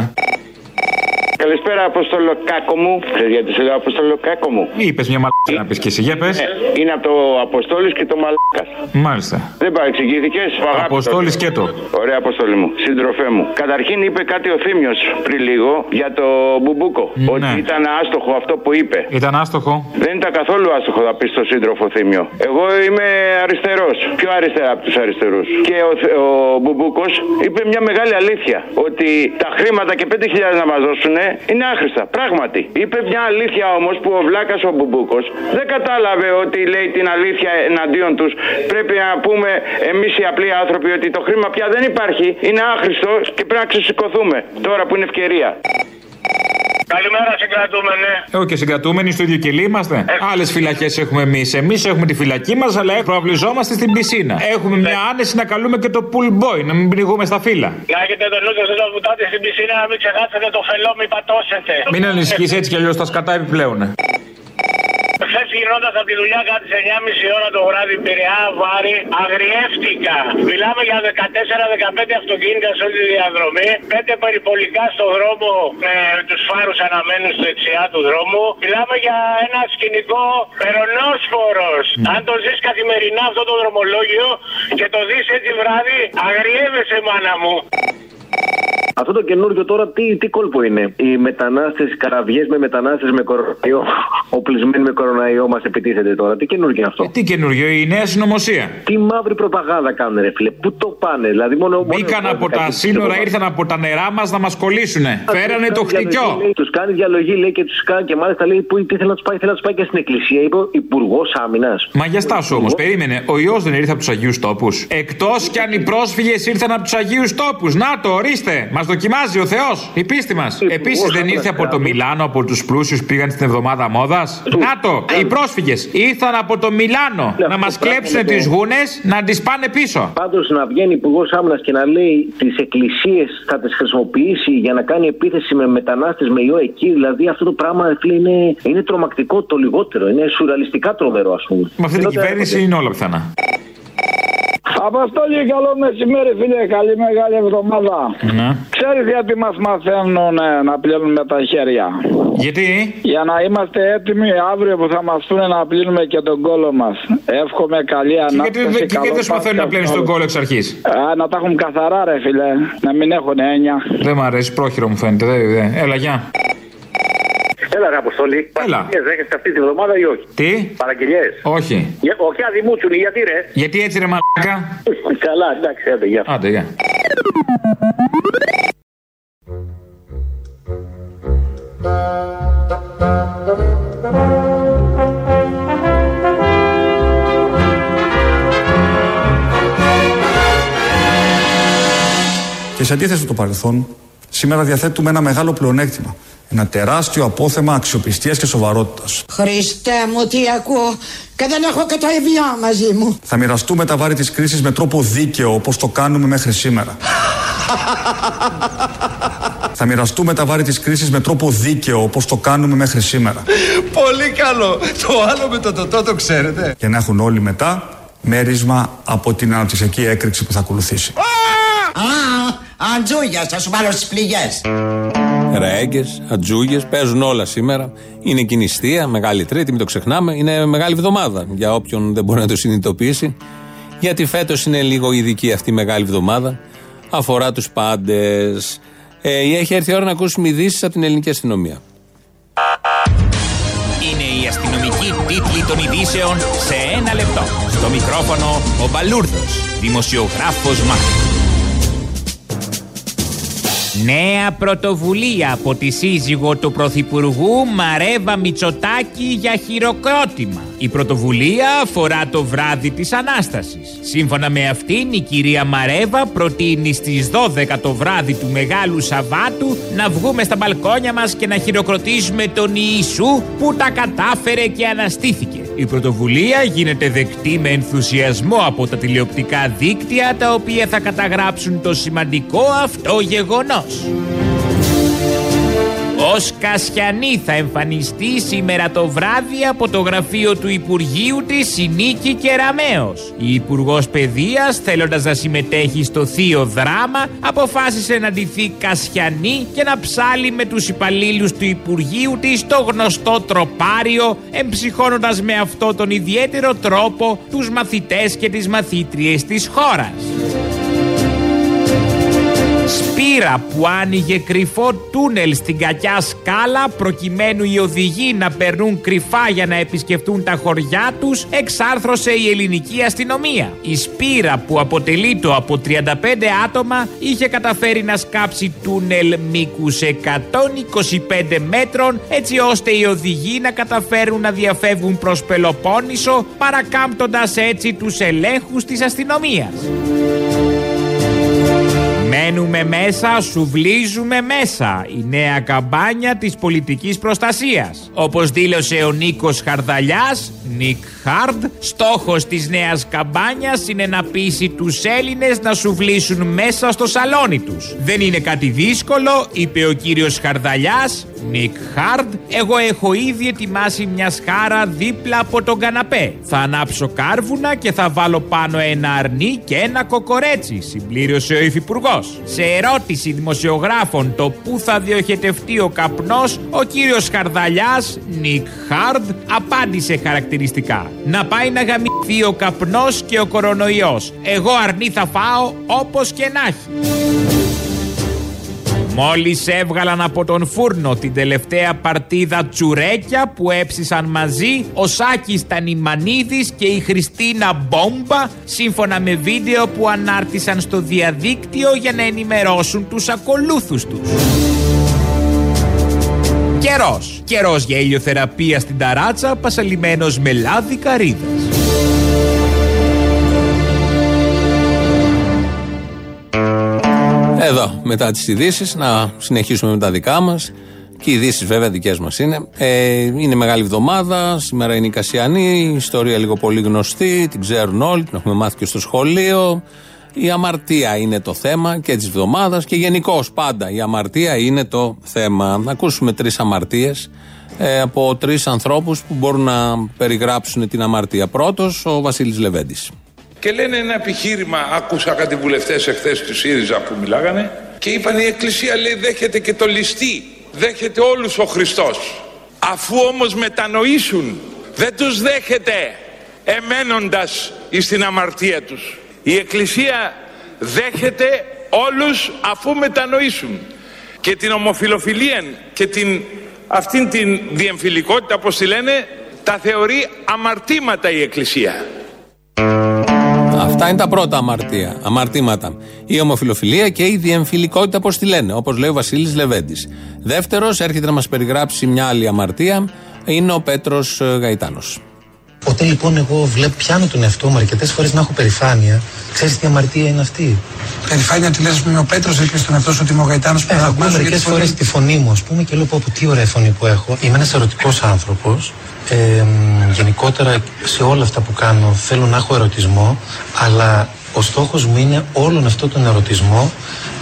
S22: Καλησπέρα, Αποστολάκα μου. Ξέρεις γιατί σε λέω Αποστολάκα μου.
S10: Είπες μια μαλακία να πεις και εσύ, για πες.
S22: Ε, είναι από το Αποστόλης και το Μαλάκα.
S10: Μάλιστα.
S22: Δεν παρεξηγήθηκες.
S10: Αποστόλης και το.
S22: Ωραία, Αποστόλη μου. Συντροφέ μου. Καταρχήν είπε κάτι ο Θήμιος πριν λίγο για το Μπουμπούκο.
S10: Ναι.
S22: Ότι ήταν άστοχο αυτό που είπε.
S10: Ήταν άστοχο.
S22: Δεν ήταν καθόλου άστοχο, θα πεις στο σύντροφο Θήμιο. Εγώ είμαι αριστερός. Πιο αριστερά από τους αριστερούς. Και ο, Θε- ο Μπουμπούκος είπε μια μεγάλη αλήθεια. Ότι τα χρήματα και 5.000 να μας δώσουν είναι άχρηστα. Πράγματι. Είπε μια αλήθεια όμως που ο Βλάκας ο Μπουμπούκος δεν κατάλαβε ότι λέει την αλήθεια εναντίον τους. Πρέπει να πούμε εμείς οι απλοί άνθρωποι ότι το χρήμα πια δεν υπάρχει. Είναι άχρηστο και πρέπει να ξεσηκωθούμε τώρα που είναι ευκαιρία. Καλημέρα, συγκρατούμενε.
S10: Εγώ και συγκρατούμενοι στο ίδιο κελί είμαστε. Άλλες φυλακές έχουμε εμείς. Εμείς έχουμε τη φυλακή μας, αλλά προαυλιζόμαστε στην πισίνα. Έχουμε μια άνεση να καλούμε και το pool boy, να μην πνιγούμε στα φύλλα.
S22: Να έχετε το νου σας όταν βουτάτε στην πισίνα να μην ξεχάσετε το φελό, μην πατώσετε.
S10: Μην ανησυχείς έτσι κι αλλιώς τα σκατά επιπλέον.
S22: Χθες γυρνώντα από τη δουλειά κάτι σε 9.30 ώρα το βράδυ, Πειραιά, Βάρη, αγριεύτηκα. Μιλάμε για 14-15 αυτοκίνητα σε όλη τη διαδρομή, 5 περιπολικά στο δρόμο με τους φάρους αναμένου στη δεξιά του δρόμου. Μιλάμε για ένα σκηνικό περονόσφορος. Αν το ζεις καθημερινά αυτό το δρομολόγιο και το δεις έτσι βράδυ, αγριεύεσαι, μάνα μου.
S24: Αυτό το καινούριο τώρα τι, τι κόλπο είναι; Οι μετανάστες, οι καραβιές με μετανάστες με κοροναϊό, οπλισμένοι με κοροναϊό μας επιτίθεται τώρα. Τι καινούριο είναι αυτό;
S10: Τι καινούριο, η νέα συνωμοσία.
S24: Τι μαύρη προπαγάνδα κάνουν, ρε φίλε. Πού το πάνε, δηλαδή μόνο.
S10: Μπήκαν από τα σύνορα, ήρθαν από τα νερά μας να μας κολλήσουνε. Φέρανε το χτυκιό.
S24: Τους κάνεις διαλογή, λέει και τους κάνει και μάλιστα λέει που τι θέλει να τους πάει, θέλει να τους πάει και στην εκκλησία. Είπε ο Υπουργός Άμυνας.
S10: Μα για στάσου όμως, περίμενε. Ο ιό δεν ήρθε από τους Αγίους Τόπους. Εκτός κι αν οι πρόσφυγες ήρθαν από τους Αγίους Τόπους. Να το, ορίστε. Μας δοκιμάζει ο Θεός, η πίστη μας. Επίσης δεν ήρθε από το Μιλάνο, από τους πλούσιους πήγαν στην εβδομάδα μόδας; Να το, οι πρόσφυγες ήρθαν από το Μιλάνο να μας κλέψουν τις γούνες να τις πάνε πίσω.
S24: Πάντως να βγαίνει Υπουργός Άμυνας και να λέει τις εκκλησίες θα τις χρησιμοποιήσει για να κάνει επίθεση με μετανάστες με ιό εκεί. Δηλαδή αυτό το πράγμα ρε φίλε, είναι, είναι τρομακτικό το λιγότερο. Είναι σουραλιστικά τρομερό, ας πούμε.
S10: Με αυτή την κυβέρνηση είναι όλα πιθανά.
S25: Αποστόλη, καλό μεσημέρι, φίλε. Καλή μεγάλη εβδομάδα.
S10: Ναι.
S25: Ξέρεις γιατί μας μαθαίνουν ε, να πλύνουμε τα χέρια;
S10: Γιατί;
S25: Για να είμαστε έτοιμοι αύριο που θα μας πούνε να πλύνουμε και τον κόλο μας. Εύχομαι καλή
S10: Και
S25: ανάπτυξη.
S10: γιατί, δεν- και γιατί δεν σου μαθαίνουν να πλένεις τον κόλλο εξ αρχής;
S25: Α, να τα έχουν καθαρά, ρε φίλε. Να μην έχουν έννοια.
S10: Δεν μ' αρέσει, πρόχειρο μου φαίνεται. Δε, δε. Έλα, γεια.
S24: Έλα, ρε Αποστολή. Παραγγελίες δέχεστε αυτή τη βδομάδα ή όχι;
S10: Τι;
S24: Παραγγελίες.
S10: Όχι.
S24: Όχι, αδημούτσουνοι, γιατί ρε;
S10: Γιατί έτσι ρε μαλάκα;
S24: Καλά, εντάξει, άντε, γεια.
S10: Άντε, γεια.
S6: Και σε αντίθεση με το παρελθόν, σήμερα διαθέτουμε ένα μεγάλο πλεονέκτημα. Ένα τεράστιο απόθεμα αξιοπιστίας και σοβαρότητας.
S12: Χριστέ μου, τι ακούω και δεν έχω και το ευγειό μαζί μου.
S6: Θα μοιραστούμε τα βάρη της κρίσης με τρόπο δίκαιο όπως το κάνουμε μέχρι σήμερα. Θα μοιραστούμε τα βάρη της κρίσης με τρόπο δίκαιο όπως το κάνουμε μέχρι σήμερα.
S13: Πολύ καλό. Το άλλο με το τοτό το ξέρετε.
S6: Και να έχουν όλοι μετά μέρισμα από την αναπτυξιακή έκρηξη που θα ακολουθήσει.
S12: Α, αντζούγια, θα σου βάλω στις πληγές.
S3: Ρέγγε, ατζούγε, παίζουν όλα σήμερα. Είναι κοινιστία, μεγάλη τρίτη, μην το ξεχνάμε. Είναι μεγάλη εβδομάδα για όποιον δεν μπορεί να το συνειδητοποιήσει. Γιατί φέτος είναι λίγο ειδική αυτή η μεγάλη εβδομάδα. Αφορά τους πάντες. Ε, έχει έρθει η ώρα να ακούσουμε ειδήσεις από την ελληνική αστυνομία.
S26: Είναι η αστυνομική τίτλη των ειδήσεων σε ένα λεπτό. Στο μικρόφωνο ο Μπαλούρδος, δημοσιογράφος Μάρκος. Νέα πρωτοβουλία από τη σύζυγο του Πρωθυπουργού Μαρέβα Μητσοτάκη για χειροκρότημα. Η πρωτοβουλία αφορά το βράδυ της Ανάστασης. Σύμφωνα με αυτήν η κυρία Μαρέβα προτείνει στις 12 το βράδυ του Μεγάλου Σαββάτου να βγούμε στα μπαλκόνια μας και να χειροκροτήσουμε τον Ιησού που τα κατάφερε και αναστήθηκε. Η πρωτοβουλία γίνεται δεκτή με ενθουσιασμό από τα τηλεοπτικά δίκτυα τα οποία θα καταγράψουν το σημαντικό αυτό γεγονός. Ως Κασιανή θα εμφανιστεί σήμερα το βράδυ από το γραφείο του Υπουργείου της η Νίκη Κεραμέως. Η Υπουργός Παιδείας θέλοντας να συμμετέχει στο θείο δράμα αποφάσισε να ντυθεί Κασιανή και να ψάλει με τους υπαλλήλους του Υπουργείου της το γνωστό τροπάριο εμψυχώνοντας με αυτό τον ιδιαίτερο τρόπο τους μαθητές και τις μαθήτριες της χώρας. Σπύρα που άνοιγε κρυφό τούνελ στην κακιά σκάλα προκειμένου οι οδηγοί να περνούν κρυφά για να επισκεφτούν τα χωριά τους εξάρθρωσε η ελληνική αστυνομία. Η Σπύρα που αποτελείται από 35 άτομα είχε καταφέρει να σκάψει τούνελ μήκους 125 μέτρων έτσι ώστε οι οδηγοί να καταφέρουν να διαφεύγουν προς Πελοπόννησο παρακάμπτοντας έτσι τους ελέγχους της αστυνομίας. Μένουμε μέσα, σουβλίζουμε μέσα. Η νέα καμπάνια της πολιτικής προστασίας. Όπως δήλωσε ο Νίκος Χαρδαλιάς, Νίκ Χάρντ, στόχος της νέας καμπάνιας είναι να πείσει τους Έλληνες να σουβλήσουν μέσα στο σαλόνι τους. Δεν είναι κάτι δύσκολο, είπε ο κύριος Χαρδαλιάς, Νίκ Χάρντ, εγώ έχω ήδη ετοιμάσει μια σχάρα δίπλα από τον καναπέ. Θα ανάψω κάρβουνα και θα βάλω πάνω ένα αρνί και ένα κοκορέτσι, συμπλήρωσε ο Υφυπουργός. Σε ερώτηση δημοσιογράφων το πού θα διοχετευτεί ο καπνός, ο κύριος Χαρδαλιάς, Νίκ Χάρντ, απάντησε χαρακτηριστικά. Να πάει να γαμηθεί ο καπνός και ο κορονοϊός. Εγώ αρνί θα φάω όπως και να έχει. Μόλις έβγαλαν από τον φούρνο την τελευταία παρτίδα τσουρέκια που έψησαν μαζί ο Σάκης Τανιμανίδης και η Χριστίνα Μπόμπα σύμφωνα με βίντεο που ανάρτησαν στο διαδίκτυο για να ενημερώσουν τους ακολούθους τους. Καιρός. Καιρός για ηλιοθεραπεία στην ταράτσα πασαλιμένος με λάδι καρύδας.
S3: Εδώ, μετά τις ειδήσεις, να συνεχίσουμε με τα δικά μας. Και οι ειδήσεις, βέβαια, δικές μας είναι. Ε, είναι μεγάλη εβδομάδα. Σήμερα είναι η Κασιανή. Η ιστορία λίγο πολύ γνωστή. Την ξέρουν όλοι. Την έχουμε μάθει και στο σχολείο. Η αμαρτία είναι το θέμα και της εβδομάδας και γενικώ πάντα η αμαρτία είναι το θέμα. Να ακούσουμε τρεις αμαρτίες ε, από τρεις ανθρώπους που μπορούν να περιγράψουν την αμαρτία. Πρώτος, ο Βασίλης Λεβέντης.
S27: Και λένε ένα επιχείρημα, άκουσα κάτι βουλευτές εχθές του ΣΥΡΙΖΑ που μιλάγανε και είπαν η Εκκλησία λέει δέχεται και το ληστή, δέχεται όλους ο Χριστός. Αφού όμως μετανοήσουν, δεν τους δέχεται εμένοντας στην αμαρτία τους. Η Εκκλησία δέχεται όλους αφού μετανοήσουν. Και την ομοφιλοφιλία και την, αυτήν την διεμφυλικότητα, όπως τη λένε, τα θεωρεί αμαρτήματα η Εκκλησία.
S3: Αυτά είναι τα πρώτα αμαρτία, αμαρτήματα. Η ομοφιλοφιλία και η διεμφυλικότητα, όπω τη λένε, όπως λέει ο Βασίλης Λεβέντης. Δεύτερος, έρχεται να μας περιγράψει μια άλλη αμαρτία, είναι ο Πέτρος Γαϊτάνος.
S28: Όταν λοιπόν εγώ βλέπω, πιάνω τον εαυτό μου αρκετές φορές να έχω περηφάνεια, ξέρεις τι αμαρτία είναι αυτή;
S29: Περηφάνεια τη λες με ο Πέτρος, έχει τον εαυτό σου ότι είμαι ο Γαϊτάνος
S28: που ε, Ακούω μερικές φορές τη φωνή μου, ας πούμε, και λέω πω τι ωραία φωνή που έχω. Είμαι ένας ερωτικός άνθρωπος. Ε, γενικότερα σε όλα αυτά που κάνω θέλω να έχω ερωτισμό, αλλά Ο στόχος μου είναι όλον αυτό τον ερωτισμό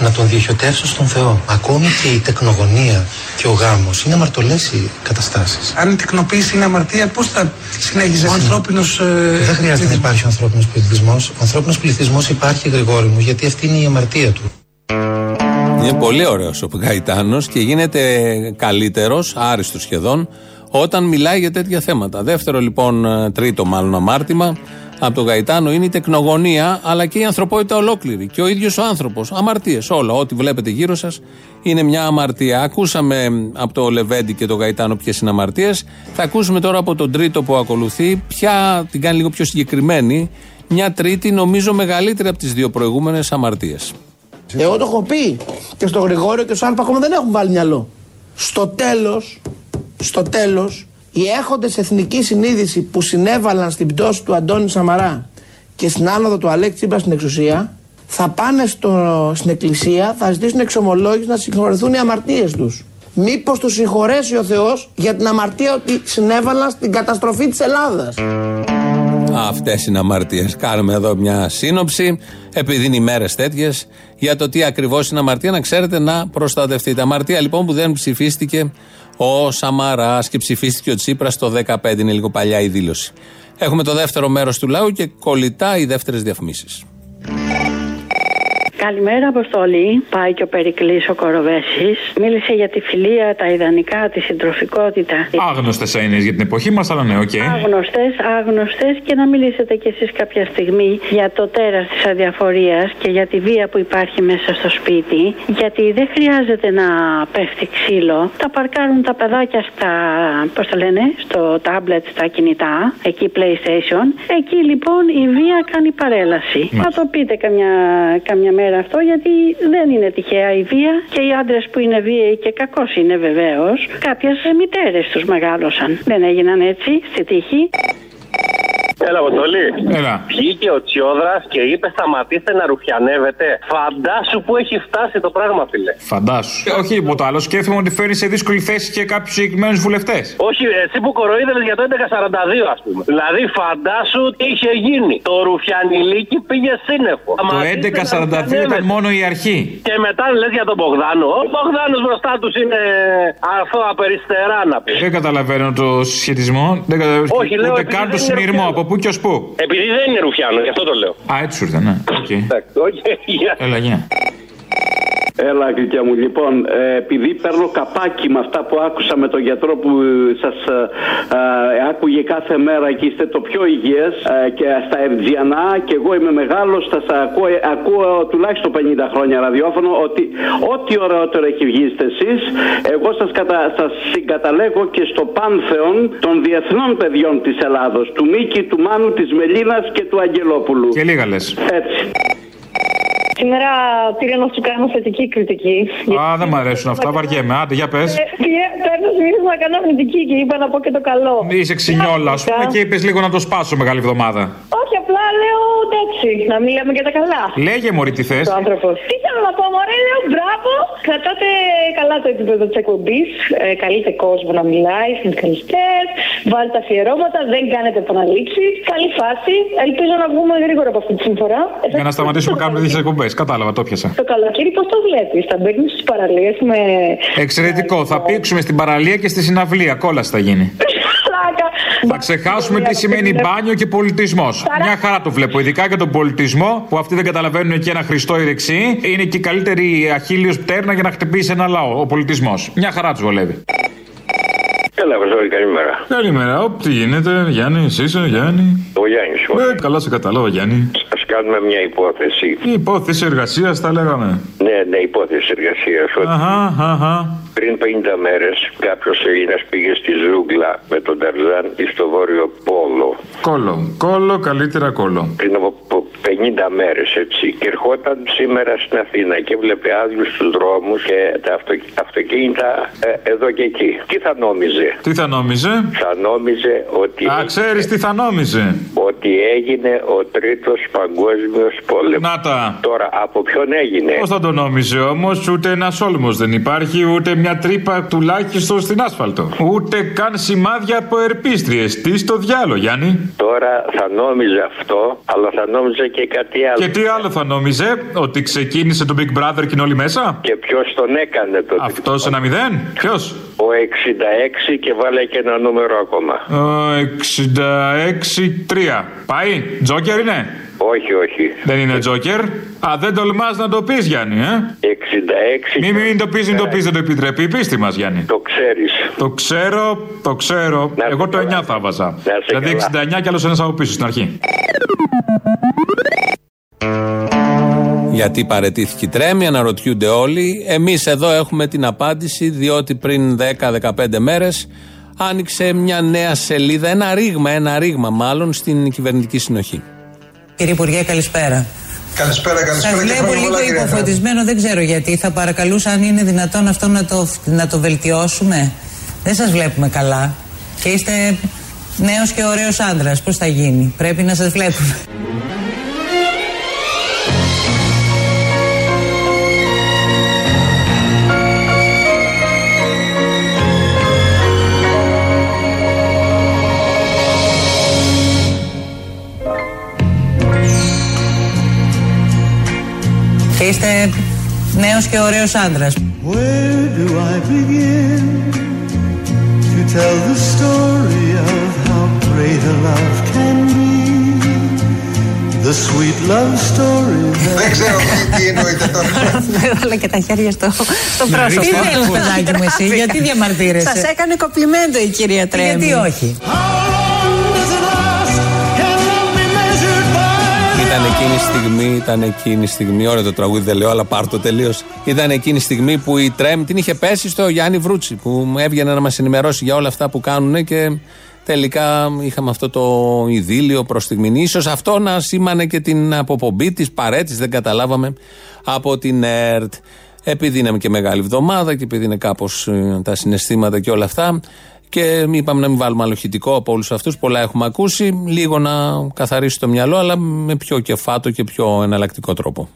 S28: να τον διοχετεύσω στον Θεό. Ακόμη και η τεκνογωνία και ο γάμος είναι αμαρτωλές οι καταστάσεις.
S29: Αν η τεκνοποίηση είναι αμαρτία, πώς θα συνέχιζε ο ανθρώπινος.
S28: Δεν χρειάζεται να υπάρχει ο ανθρώπινος πληθυσμός. Ο ανθρώπινος πληθυσμός υπάρχει, Γρηγόρη μου, γιατί αυτή είναι η αμαρτία του.
S3: Είναι πολύ ωραίος ο Γαϊτάνος και γίνεται καλύτερος, άριστος σχεδόν, όταν μιλάει για τέτοια θέματα. Δεύτερο λοιπόν, ε, τρίτο μάλλον αμάρτημα από τον Γαϊτάνο είναι η τεκνογωνία, αλλά και η ανθρωπότητα ολόκληρη. Και ο ίδιος ο άνθρωπος. Αμαρτίες, όλα. Ό,τι βλέπετε γύρω σας είναι μια αμαρτία. Ακούσαμε από το Λεβέντι και τον Γαϊτάνο ποιες είναι αμαρτίες. Θα ακούσουμε τώρα από τον τρίτο που ακολουθεί, ποια την κάνει λίγο πιο συγκεκριμένη. Μια τρίτη, νομίζω μεγαλύτερη από τις δύο προηγούμενες αμαρτίες.
S30: Εγώ το έχω πει και στο Γρηγόριο και στο Άλπα ακόμα δεν έχουν βάλει μυαλό. Στο τέλος, στο τέλος, οι έχοντες εθνική συνείδηση που συνέβαλαν στην πτώση του Αντώνη Σαμαρά και στην άνοδο του Αλέξη Τσίπρα στην εξουσία, θα πάνε στο, στην εκκλησία, θα ζητήσουν εξομολόγηση να συγχωρεθούν οι αμαρτίες τους. Μήπως τους συγχωρέσει ο Θεός για την αμαρτία ότι συνέβαλαν στην καταστροφή της Ελλάδας;
S3: Αυτές είναι αμαρτίες. Κάνουμε εδώ μια σύνοψη, επειδή είναι ημέρες τέτοιες, για το τι ακριβώς είναι αμαρτία, να ξέρετε να προστατευτείτε. Αμαρτία λοιπόν που δεν ψηφίστηκε ο Σαμαρά και ψηφίστηκε ο Τσίπρας το 2015. Είναι λίγο παλιά η δήλωση. Έχουμε το δεύτερο μέρος του λαού και κολλητά οι δεύτερες διαφημίσεις.
S31: Καλημέρα, Αποστόλη. Πάει και ο Περικλής ο Κοροβέσης. Μίλησε για τη φιλία, τα ιδανικά, τη συντροφικότητα.
S10: Άγνωστες έννοιες για την εποχή μας, αλλά ναι, OK. Okay.
S31: Άγνωστες, άγνωστες και να μιλήσετε κι εσείς κάποια στιγμή για το τέρας της αδιαφορίας και για τη βία που υπάρχει μέσα στο σπίτι. Γιατί δεν χρειάζεται να πέφτει ξύλο. Τα παρκάρουν τα παιδάκια στα. Πώς τα λένε, στο τάμπλετ, στα κινητά. Εκεί PlayStation. Εκεί λοιπόν η βία κάνει παρέλαση. Θα το πείτε καμιά, καμιά μέρα αυτό γιατί δεν είναι τυχαία η βία και οι άντρες που είναι βίαιοι και κακώ είναι βεβαίως. Κάποιες μητέρες τους μεγάλωσαν. Δεν έγιναν έτσι στη τύχη.
S32: Έλα, Αποστολή.
S10: Έλα.
S32: Βγήκε ο Τσιόδρας και είπε: Σταματήστε να ρουφιανεύετε. Φαντάσου που έχει φτάσει το πράγμα, φίλε.
S10: Φαντάσου. Ε, όχι τίποτα άλλο. Σκέφτομαι ότι φέρνει σε δύσκολη θέση και κάποιους συγκεκριμένους βουλευτές.
S32: Όχι, εσύ που κοροϊδεύεις για το 1142, ας πούμε. Δηλαδή, φαντάσου τι είχε γίνει. Το ρουφιανιλίκι πήγε σύννεφο.
S10: Το 1142 ήταν μόνο η αρχή.
S32: Και μετά λες για τον Μπογδάνο. Ο Μπογδάνος μπροστά τους είναι αθώα περιστερά να πει.
S10: Δεν καταλαβαίνω το συσχετισμό. Δεν καταλαβαίνω
S32: Όχι, λέω,
S10: ούτε
S32: επειδή
S10: καν το
S32: δεν είναι
S10: συνειρμό.
S32: ρουφιάνο.
S10: Από πού και ως πού.
S32: Επειδή δεν είναι ρουφιάνο, γι' αυτό το λέω.
S10: Α, έτσι σου ήρθε, ναι. Οκ.
S32: Εντάξει, όχι, γεια.
S10: Έλα, γεια.
S33: Έλα, γλυκιά μου. Λοιπόν, ε, επειδή παίρνω καπάκι με αυτά που άκουσα με τον γιατρό που σας άκουγε κάθε μέρα και είστε το πιο υγιές ε, και στα Ερτζιανά και εγώ είμαι μεγάλος, θα σας ακούω, ε, ακούω τουλάχιστον 50 χρόνια ραδιόφωνο ότι ό,τι ωραιότερο έχει βγει είστε εσείς, εγώ σας κατα, σας συγκαταλέγω και στο πάνθεον των διεθνών παιδιών της Ελλάδος. Του Μίκη, του Μάνου, της Μελίνας και του Αγγελόπουλου.
S10: Και λίγα λες.
S33: Έτσι.
S34: Σήμερα πήρα να σου κάνω θετική κριτική.
S10: Α, δεν μ' αρέσουν αυτά, βαριέμαι. Άντε, για πες.
S34: Παίρνω συνήθω να κάνω θετική και είπα να πω και το καλό.
S10: Είσαι ξινιόλα, ας πούμε, και είπες λίγο να το σπάσω μεγάλη εβδομάδα.
S34: Όχι, απλά λέω εντάξει, να μην λέμε και τα καλά.
S10: Λέγε μωρή τι θες.
S34: Το άνθρωπος. Τι θέλω να πω, Μωρέ, λέω μπράβο. Κρατάτε καλά το επίπεδο της εκπομπής. Ε, καλείτε κόσμο να μιλάει, συνδικαλιστέ. Βάλτε αφιερώματα, δεν κάνετε επαναλήψεις. Καλή φάση. Ελπίζω να βγούμε γρήγορα από αυτή τη συμφορά.
S10: Για να σταματήσουμε να κάνουμε τέτοιε εκπομπές. Κατάλαβα, το πιασα.
S34: Το καλοκαίρι πώς το βλέπεις, θα μπαίνεις στις παραλίες με.
S10: Εξαιρετικό. Θα πήξουμε στην παραλία και στη συναυλία. Κόλαση θα γίνει. Θα ξεχάσουμε τι σημαίνει μπάνιο και πολιτισμός. Μια χαρά το βλέπω. Ειδικά για τον πολιτισμό που αυτοί δεν καταλαβαίνουν και ένα Χριστό ή δεξί. Είναι και η καλύτερη αχίλιος πτέρνα για να χτυπήσει ένα λαό. Ο πολιτισμός. Μια χαρά τους βολεύει.
S32: Έλα, Αποστολή, καλημέρα.
S10: Καλημέρα. Ωπ, τι γίνεται, Γιάννη, εσύ είσαι, Γιάννη.
S32: Ο Γιάννης,
S10: Ε, καλά σε κατάλαβα, Γιάννη.
S32: Α κάνουμε μια υπόθεση.
S10: Η υπόθεση εργασίας, τα λέγαμε.
S32: Ναι, ναι, υπόθεση εργασίας.
S10: Αχα, αχα.
S32: Πριν 50 μέρες κάποιος Έλληνας πήγε στη ζούγκλα με τον Ταρζάν στο βόρειο Πόλο.
S10: Κόλλο. Κόλλο, καλύτερα κόλλο.
S32: Πριν από 50 μέρες έτσι. Και ερχόταν σήμερα στην Αθήνα και βλέπε άδειους του δρόμους και τα αυτο- αυτοκίνητα ε, εδώ και εκεί. Τι θα νόμιζε;
S10: Τι θα νόμιζε;
S32: Θα νόμιζε ότι.
S10: Α, ξέρεις τι θα νόμιζε;
S32: Ότι έγινε ο τρίτος παγκόσμιος πόλεμος.
S10: Να τα.
S32: Τώρα, από ποιον έγινε;
S10: Πώς θα το νόμιζε όμως, ούτε ένας όλμο δεν υπάρχει, ούτε μια τρύπα τουλάχιστον στην άσφαλτο. Ούτε καν σημάδια από ερπίστριες. Τι στο διάλογο, Γιάννη;
S32: Τώρα θα νόμιζε αυτό, αλλά θα νόμιζε και κάτι άλλο.
S10: Και τι άλλο θα νόμιζε, ότι ξεκίνησε το Big Brother και είναι όλοι μέσα;
S32: Και ποιος τον έκανε το
S10: Αυτός ένα μηδέν, ποιος;
S32: Ο 66 και βάλε και ένα νούμερο ακόμα.
S10: 66-3. Πάει, Τζόκερ είναι;
S32: Όχι, όχι.
S10: Δεν είναι Τζόκερ. Α, δεν τολμάς να το πεις, Γιάννη, ε.
S32: 66.
S10: Μην, μην το πεις, μην το πεις, δεν το επιτρέπει. Η πίστη μας, Γιάννη.
S32: Το ξέρεις.
S10: Το ξέρω, το ξέρω. Εγώ το 9 θα βάζα. Δηλαδή 69 κι άλλος ένας από πίσω στην αρχή.
S35: Γιατί παρετήθηκε η τρέμη, αναρωτιούνται όλοι. Εμείς εδώ έχουμε την απάντηση, διότι πριν 10-15 μέρες άνοιξε μια νέα σελίδα, ένα ρήγμα, ένα ρήγμα μάλλον στην κυβερνητική συνοχή.
S1: Κύριε Υπουργέ, καλησπέρα.
S13: Καλησπέρα, καλησπέρα.
S1: Σας βλέπω λίγο υποφωτισμένο, δεν ξέρω γιατί. Θα παρακαλούσα αν είναι δυνατόν αυτό να το, να το βελτιώσουμε. Δεν σας βλέπουμε καλά. Και είστε νέος και ωραίος άντρας. Πώς θα γίνει, Πρέπει να σας βλέπουμε. Είστε νέος και ωραίος άντρας.
S36: Where do I begin to tell the story of how great a love can be? The sweet love story.
S13: Δεν ξέρω τι εννοείται τώρα.
S1: Έβαλα και τα χέρια στο, στο πρόσωπο. Τι θέλεις παιδάκι μου εσύ, γιατί διαμαρτύρεσαι;
S37: Σας έκανε κοπλιμέντο η κυρία Τρέμι.
S1: Γιατί όχι;
S35: Εκείνη η στιγμή, ήταν εκείνη η στιγμή, ωραίο το τραγούδι δεν λέω, αλλά πάρ το τελείως. Ήταν εκείνη η στιγμή που η Τρέμ την είχε πέσει στο Γιάννη Βρούτσι, που έβγαινε να μας ενημερώσει για όλα αυτά που κάνουν και τελικά είχαμε αυτό το ειδήλιο προς στιγμή. σω αυτό να σήμανε και την αποπομπή της παρέτηση, δεν καταλάβαμε, από την ΕΡΤ. Επειδή είναι και μεγάλη εβδομάδα και επειδή είναι κάπως τα συναισθήματα και όλα αυτά, και είπαμε να μην βάλουμε αλοχητικό από όλους αυτούς. Πολλά έχουμε ακούσει. Λίγο να καθαρίσει το μυαλό, αλλά με πιο κεφάτο και πιο εναλλακτικό τρόπο.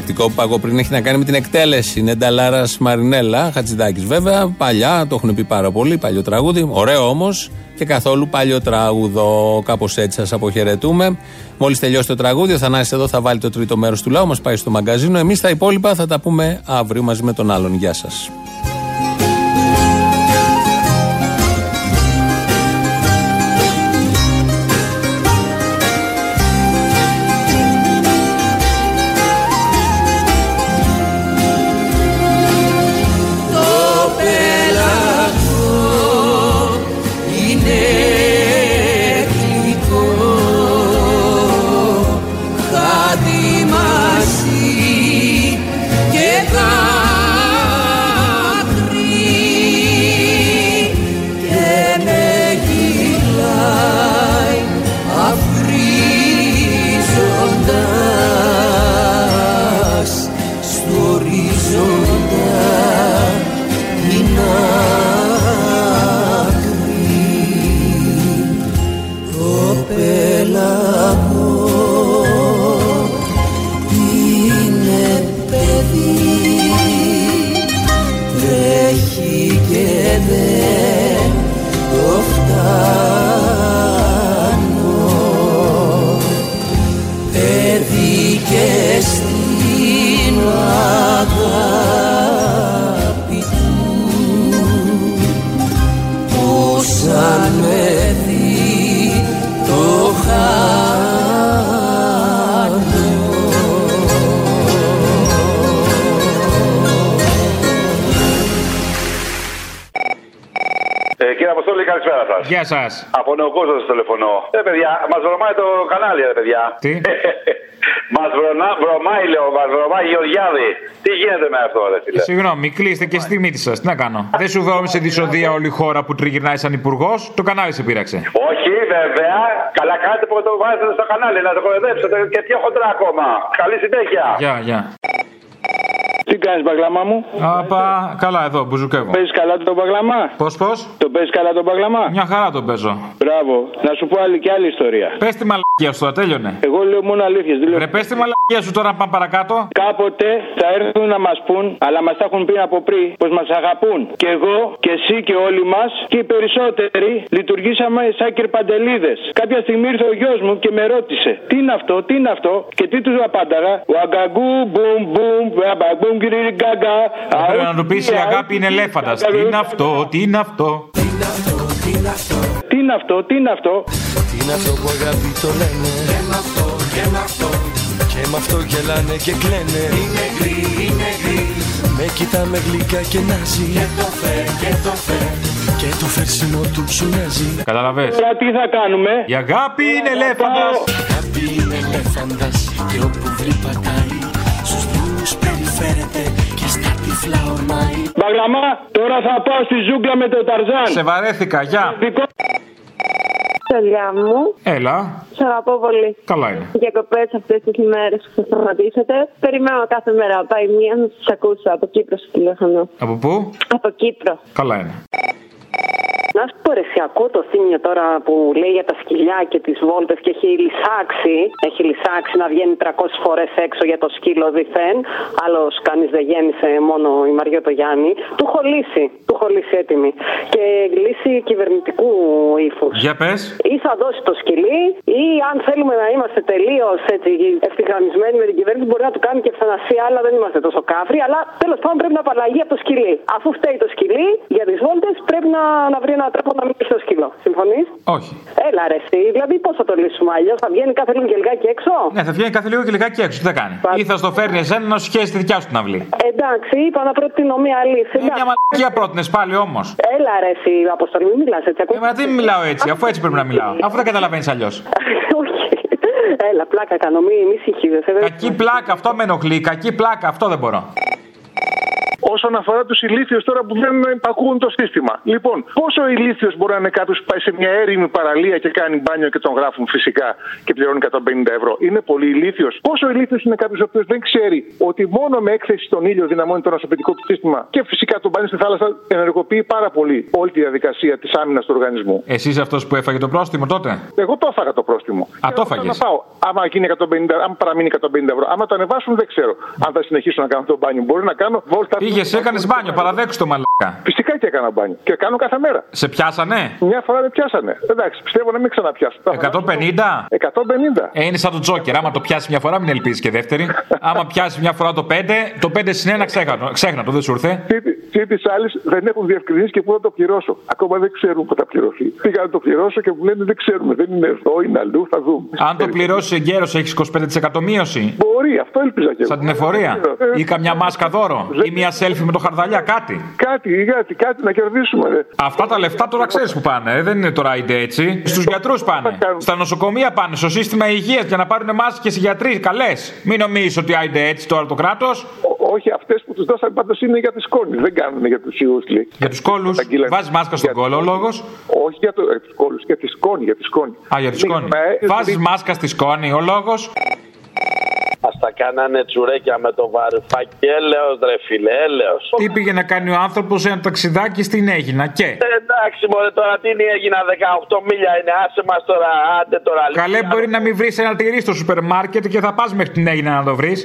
S35: Εναλλακτικό που πάγω πριν έχει να κάνει με την εκτέλεση. Είναι Νταλάρας Μαρινέλα, Χατζηδάκης βέβαια. Παλιά, το έχουν πει πάρα πολύ, παλιό τραγούδι. Ωραίο όμως και καθόλου παλιό τραγούδο. Κάπως έτσι σας αποχαιρετούμε. Μόλις τελειώσει το τραγούδι, ο Θανάσης εδώ θα βάλει το τρίτο μέρος του λαού, μας πάει στο μαγκαζίνο. Εμείς τα υπόλοιπα θα τα πούμε αύριο μαζί με τον άλλον. Γεια σας. Σας.
S10: Γεια σας.
S35: Από Νεοκόζο σας τηλεφωνώ. Ε, παιδιά, μας βρωμάει το κανάλι, ρε παιδιά.
S10: Τι;
S35: μας βρωμάει, λέω, μας βρωμάει Γεωργιάδη. Τι γίνεται με αυτό, ρε φίλε;
S10: Συγγνώμη, κλείστε και στη μύτη σας. Τι να κάνω; Δεν σου δόμησε δυσοδεία όλη η χώρα που τριγυρνάει σαν υπουργός. Το κανάλι σε πείραξε.
S35: Όχι, βέβαια. Καλά κάνετε που το βάζετε στο κανάλι να το κοροϊδέψετε και πιο χοντρά ακόμα. Καλή συνέχεια.
S10: Γεια, γεια.
S25: Τι κάνεις, παγλαμά μου;
S10: Απα, καλά εδώ, μπουζουκεύω.
S25: Παίζεις καλά τον παγλαμά.
S10: Πώς, πώς;
S25: Το παίζεις καλά τον παγλαμά.
S10: Μια χαρά τον παίζω.
S25: Μπράβο. Να σου πω άλλη και άλλη ιστορία.
S10: Πες τη μαλακία σου, τώρα τέλειωνε.
S25: Εγώ λέω μόνο αλήθειες.
S10: Ρε, πες τη μαλακία σου τώρα να πάμε παρακάτω.
S25: Κάποτε θα έρθουν να μας πούν, αλλά μας τα έχουν πει από πριν, πως μας αγαπούν. Και εγώ και εσύ και όλοι μας και οι περισσότεροι λειτουργήσαμε σαν κυρπαντελίδες. Κάποια στιγμή ήρθε ο γιος μου και με ρώτησε, Τι είναι αυτό, τι είναι αυτό; Και τι τους απάνταγα, Ουαγκαγκού, μπουμ, μπουμ, βαμπαγκούμ, γκάγκα.
S10: Πρέπει να του πεις η αγάπη είναι ελέφαντα. Τι είναι αυτό, τι είναι αυτό;
S25: Τι είναι αυτό, τι είναι αυτό;
S38: Τι είναι αυτό που αγάπη το λένε; Και μ' αυτό, και μ' αυτό Και μ' αυτό γελάνε και κλαίνε Είναι γρή, είναι γρή Με κοιτά με γλυκά και νάζει Και το φε, και το φε Και το φέρσιμο του ψουνάζει
S10: Καταλαβες.
S25: Τώρα τι θα κάνουμε;
S10: Η αγάπη είναι ελέφαντας.
S38: Η αγάπη είναι ελέφαντας
S25: Μπαγλαμά, τώρα θα πάω στη ζούγκλα με τον Ταρζάν.
S10: Σε βαρέθηκα, γεια.
S39: Τελειά μου.
S10: Έλα.
S39: Σε αγαπώ πολύ.
S10: Καλά είναι.
S39: Διακοπέ αυτές τις ημέρε που θα σταματήσετε. Περιμένω κάθε μέρα. Πάει μία να σας ακούσω από Κύπρο στο τηλέφωνο.
S10: Από πού;
S39: Από Κύπρο.
S10: Καλά είναι.
S40: Να σου πω, ρε, εσύ, ακούω το θύμιο τώρα που λέει για τα σκυλιά και τις βόλτες και έχει λυσάξει. Έχει λυσάξει να βγαίνει 300 φορές έξω για το σκύλο δίθεν. Άλλος κανείς δεν γέννησε, μόνο η Μαριό το Γιάννη. Του έχω λύσει. Του έχω λύσει έτοιμη. Και λύση κυβερνητικού ύφους.
S10: Για πες.
S40: Ή θα δώσει το σκυλί, ή αν θέλουμε να είμαστε τελείως ευθυγραμμισμένοι με την κυβέρνηση, μπορεί να του κάνει και ευθανασία, αλλά δεν είμαστε τόσο κάφροι. Αλλά τέλος πάντων πρέπει να απαλλαγεί από το σκυλί. Αφού φταίει το σκυλί για τις βόλτες, πρέπει να, να βρει έναν τρόπο να μην πεις το σκύλο. Συμφωνείς;
S10: Όχι.
S40: Έλα ρε, εσύ. Δηλαδή πώς θα το λύσουμε αλλιώς, θα βγαίνει κάθε λίγο και λιγάκι έξω;
S10: Ναι, θα βγαίνει κάθε λίγο και λιγάκι έξω. Τι θα κάνει; Ή θα στο φέρνει εσένα να σου χέσει τη δικιά σου την αυλή.
S40: Εντάξει, είπα να προτείνω μία λύση.
S10: Ε, μια μαλακία πρότεινες πάλι όμως.
S40: Έλα ρε, εσύ, Αποστολή, μην μιλάς έτσι.
S10: Ε, μα δεν μιλάω έτσι, αφού έτσι πρέπει να μιλάω. Αφού δεν καταλαβαίνεις αλλιώς.
S40: Έλα, πλάκα κάνω, μη, μη συγχύζεσαι. δεν-
S10: Κακή πλάκα, αυτό με ενοχλεί. Κακή πλάκα, αυτό δεν μπορώ.
S41: Όσον αφορά τους ηλίθιους τώρα που δεν υπακούουν το σύστημα. Λοιπόν, πόσο ηλίθιος μπορεί να είναι κάποιος που πάει σε μια έρημη παραλία και κάνει μπάνιο και τον γράφουν φυσικά και πληρώνει 150 ευρώ. Είναι πολύ ηλίθιος. Πόσο ηλίθιος είναι κάποιος ο οποίος δεν ξέρει ότι μόνο με έκθεση στον ήλιο δυναμώνει το νοσοποιητικό του σύστημα και φυσικά το μπάνιο στη θάλασσα ενεργοποιεί πάρα πολύ όλη τη διαδικασία της άμυνας του οργανισμού.
S10: Εσύ είσαι αυτός που έφαγε το πρόστιμο τότε;
S41: Εγώ το έφαγα το πρόστιμο.
S10: Α, το
S41: Και
S10: έφαγες.
S41: Να πάω. Άμα, γίνει 150, άμα παραμείνει 150 ευρώ. Άμα το ανεβάσουν, δεν ξέρω. Αν θα συνεχίσω να κάνω το μπάνιο. Μπορεί να κάνω βόλτα.
S10: Πήγε, έκανες μπάνιο, παραδέξου το μαλάκα.
S41: Φυσικά και έκανα μπάνιο. Και κάνω κάθε μέρα.
S10: Σε πιάσανε;
S41: Μια φορά με πιάσανε. Εντάξει, πιστεύω να μην ξαναπιάσουν.
S10: 150.
S41: 150.
S10: Ε, είναι σαν το τζόκερ. Άμα το πιάσεις μια φορά, μην ελπίζεις και δεύτερη. Άμα πιάσεις μια φορά το 5, το 5 συν 1 ξέχνα, ξέχνα το, δεν σου ήρθε;
S41: Και της άλλης δεν έχουν διευκρινίσει και πού θα το πληρώσω. Ακόμα δεν ξέρουν πού θα πληρωθεί. Πήγα να το πληρώσω και μου λένε δεν ξέρουμε. Δεν είναι εδώ, είναι αλλού, θα δούμε.
S10: Αν το πληρώσεις εγκαίρως, έχεις 25% μείωση.
S41: Μπορεί, αυτό έλπιζα και εγώ.
S10: Σαν την εφορία.
S41: Ε,
S10: Ή καμιά μάσκα δώρο. Ή μια selfie με το χαρδαλιά, κάτι.
S41: Κάτι, κάτι, κάτι να κερδίσουμε. Ρε.
S10: Αυτά τα λεφτά τώρα ξέρεις που πάνε. ε, Δεν είναι τώρα ide έτσι. Στους γιατρούς πάνε. Στα νοσοκομεία πάνε. Στο σύστημα υγείας για να πάρουν μάσκες οι γιατροί. Καλές. Μην νομίζεις ότι ide έτσι τώρα το κράτος.
S41: Όχι, αυτές που τους δώσαν πάντως είναι για τι κόνε. Δεν κάνουν για τους ιούς.
S10: Για τους κόλου. Βάζεις μάσκα στον κόλλο ο λόγος;
S41: Όχι για, το, για τους κόλου, για τη σκόνη. Για τη σκόνη.
S10: Α, για τη σκόνη. Βάζεις μάσκα στη σκόνη ο λόγος;
S42: Μα τα κάνανε τσουρέκια με το βαρουφάκι. Έλεος ρε φίλε, έλεος.
S10: Τι πήγε να κάνει ο άνθρωπος σε ένα ταξιδάκι στην Έγινα και;
S42: Ε, Εντάξει, μωρέ, τώρα τι είναι, έγινα 18 μίλια είναι, άσε μας τώρα, άντε τώρα.
S10: Καλέ μπορεί να μην βρεις ένα τυρί στο σούπερ μάρκετ και θα πας μέχρι την Έγινα να το βρεις.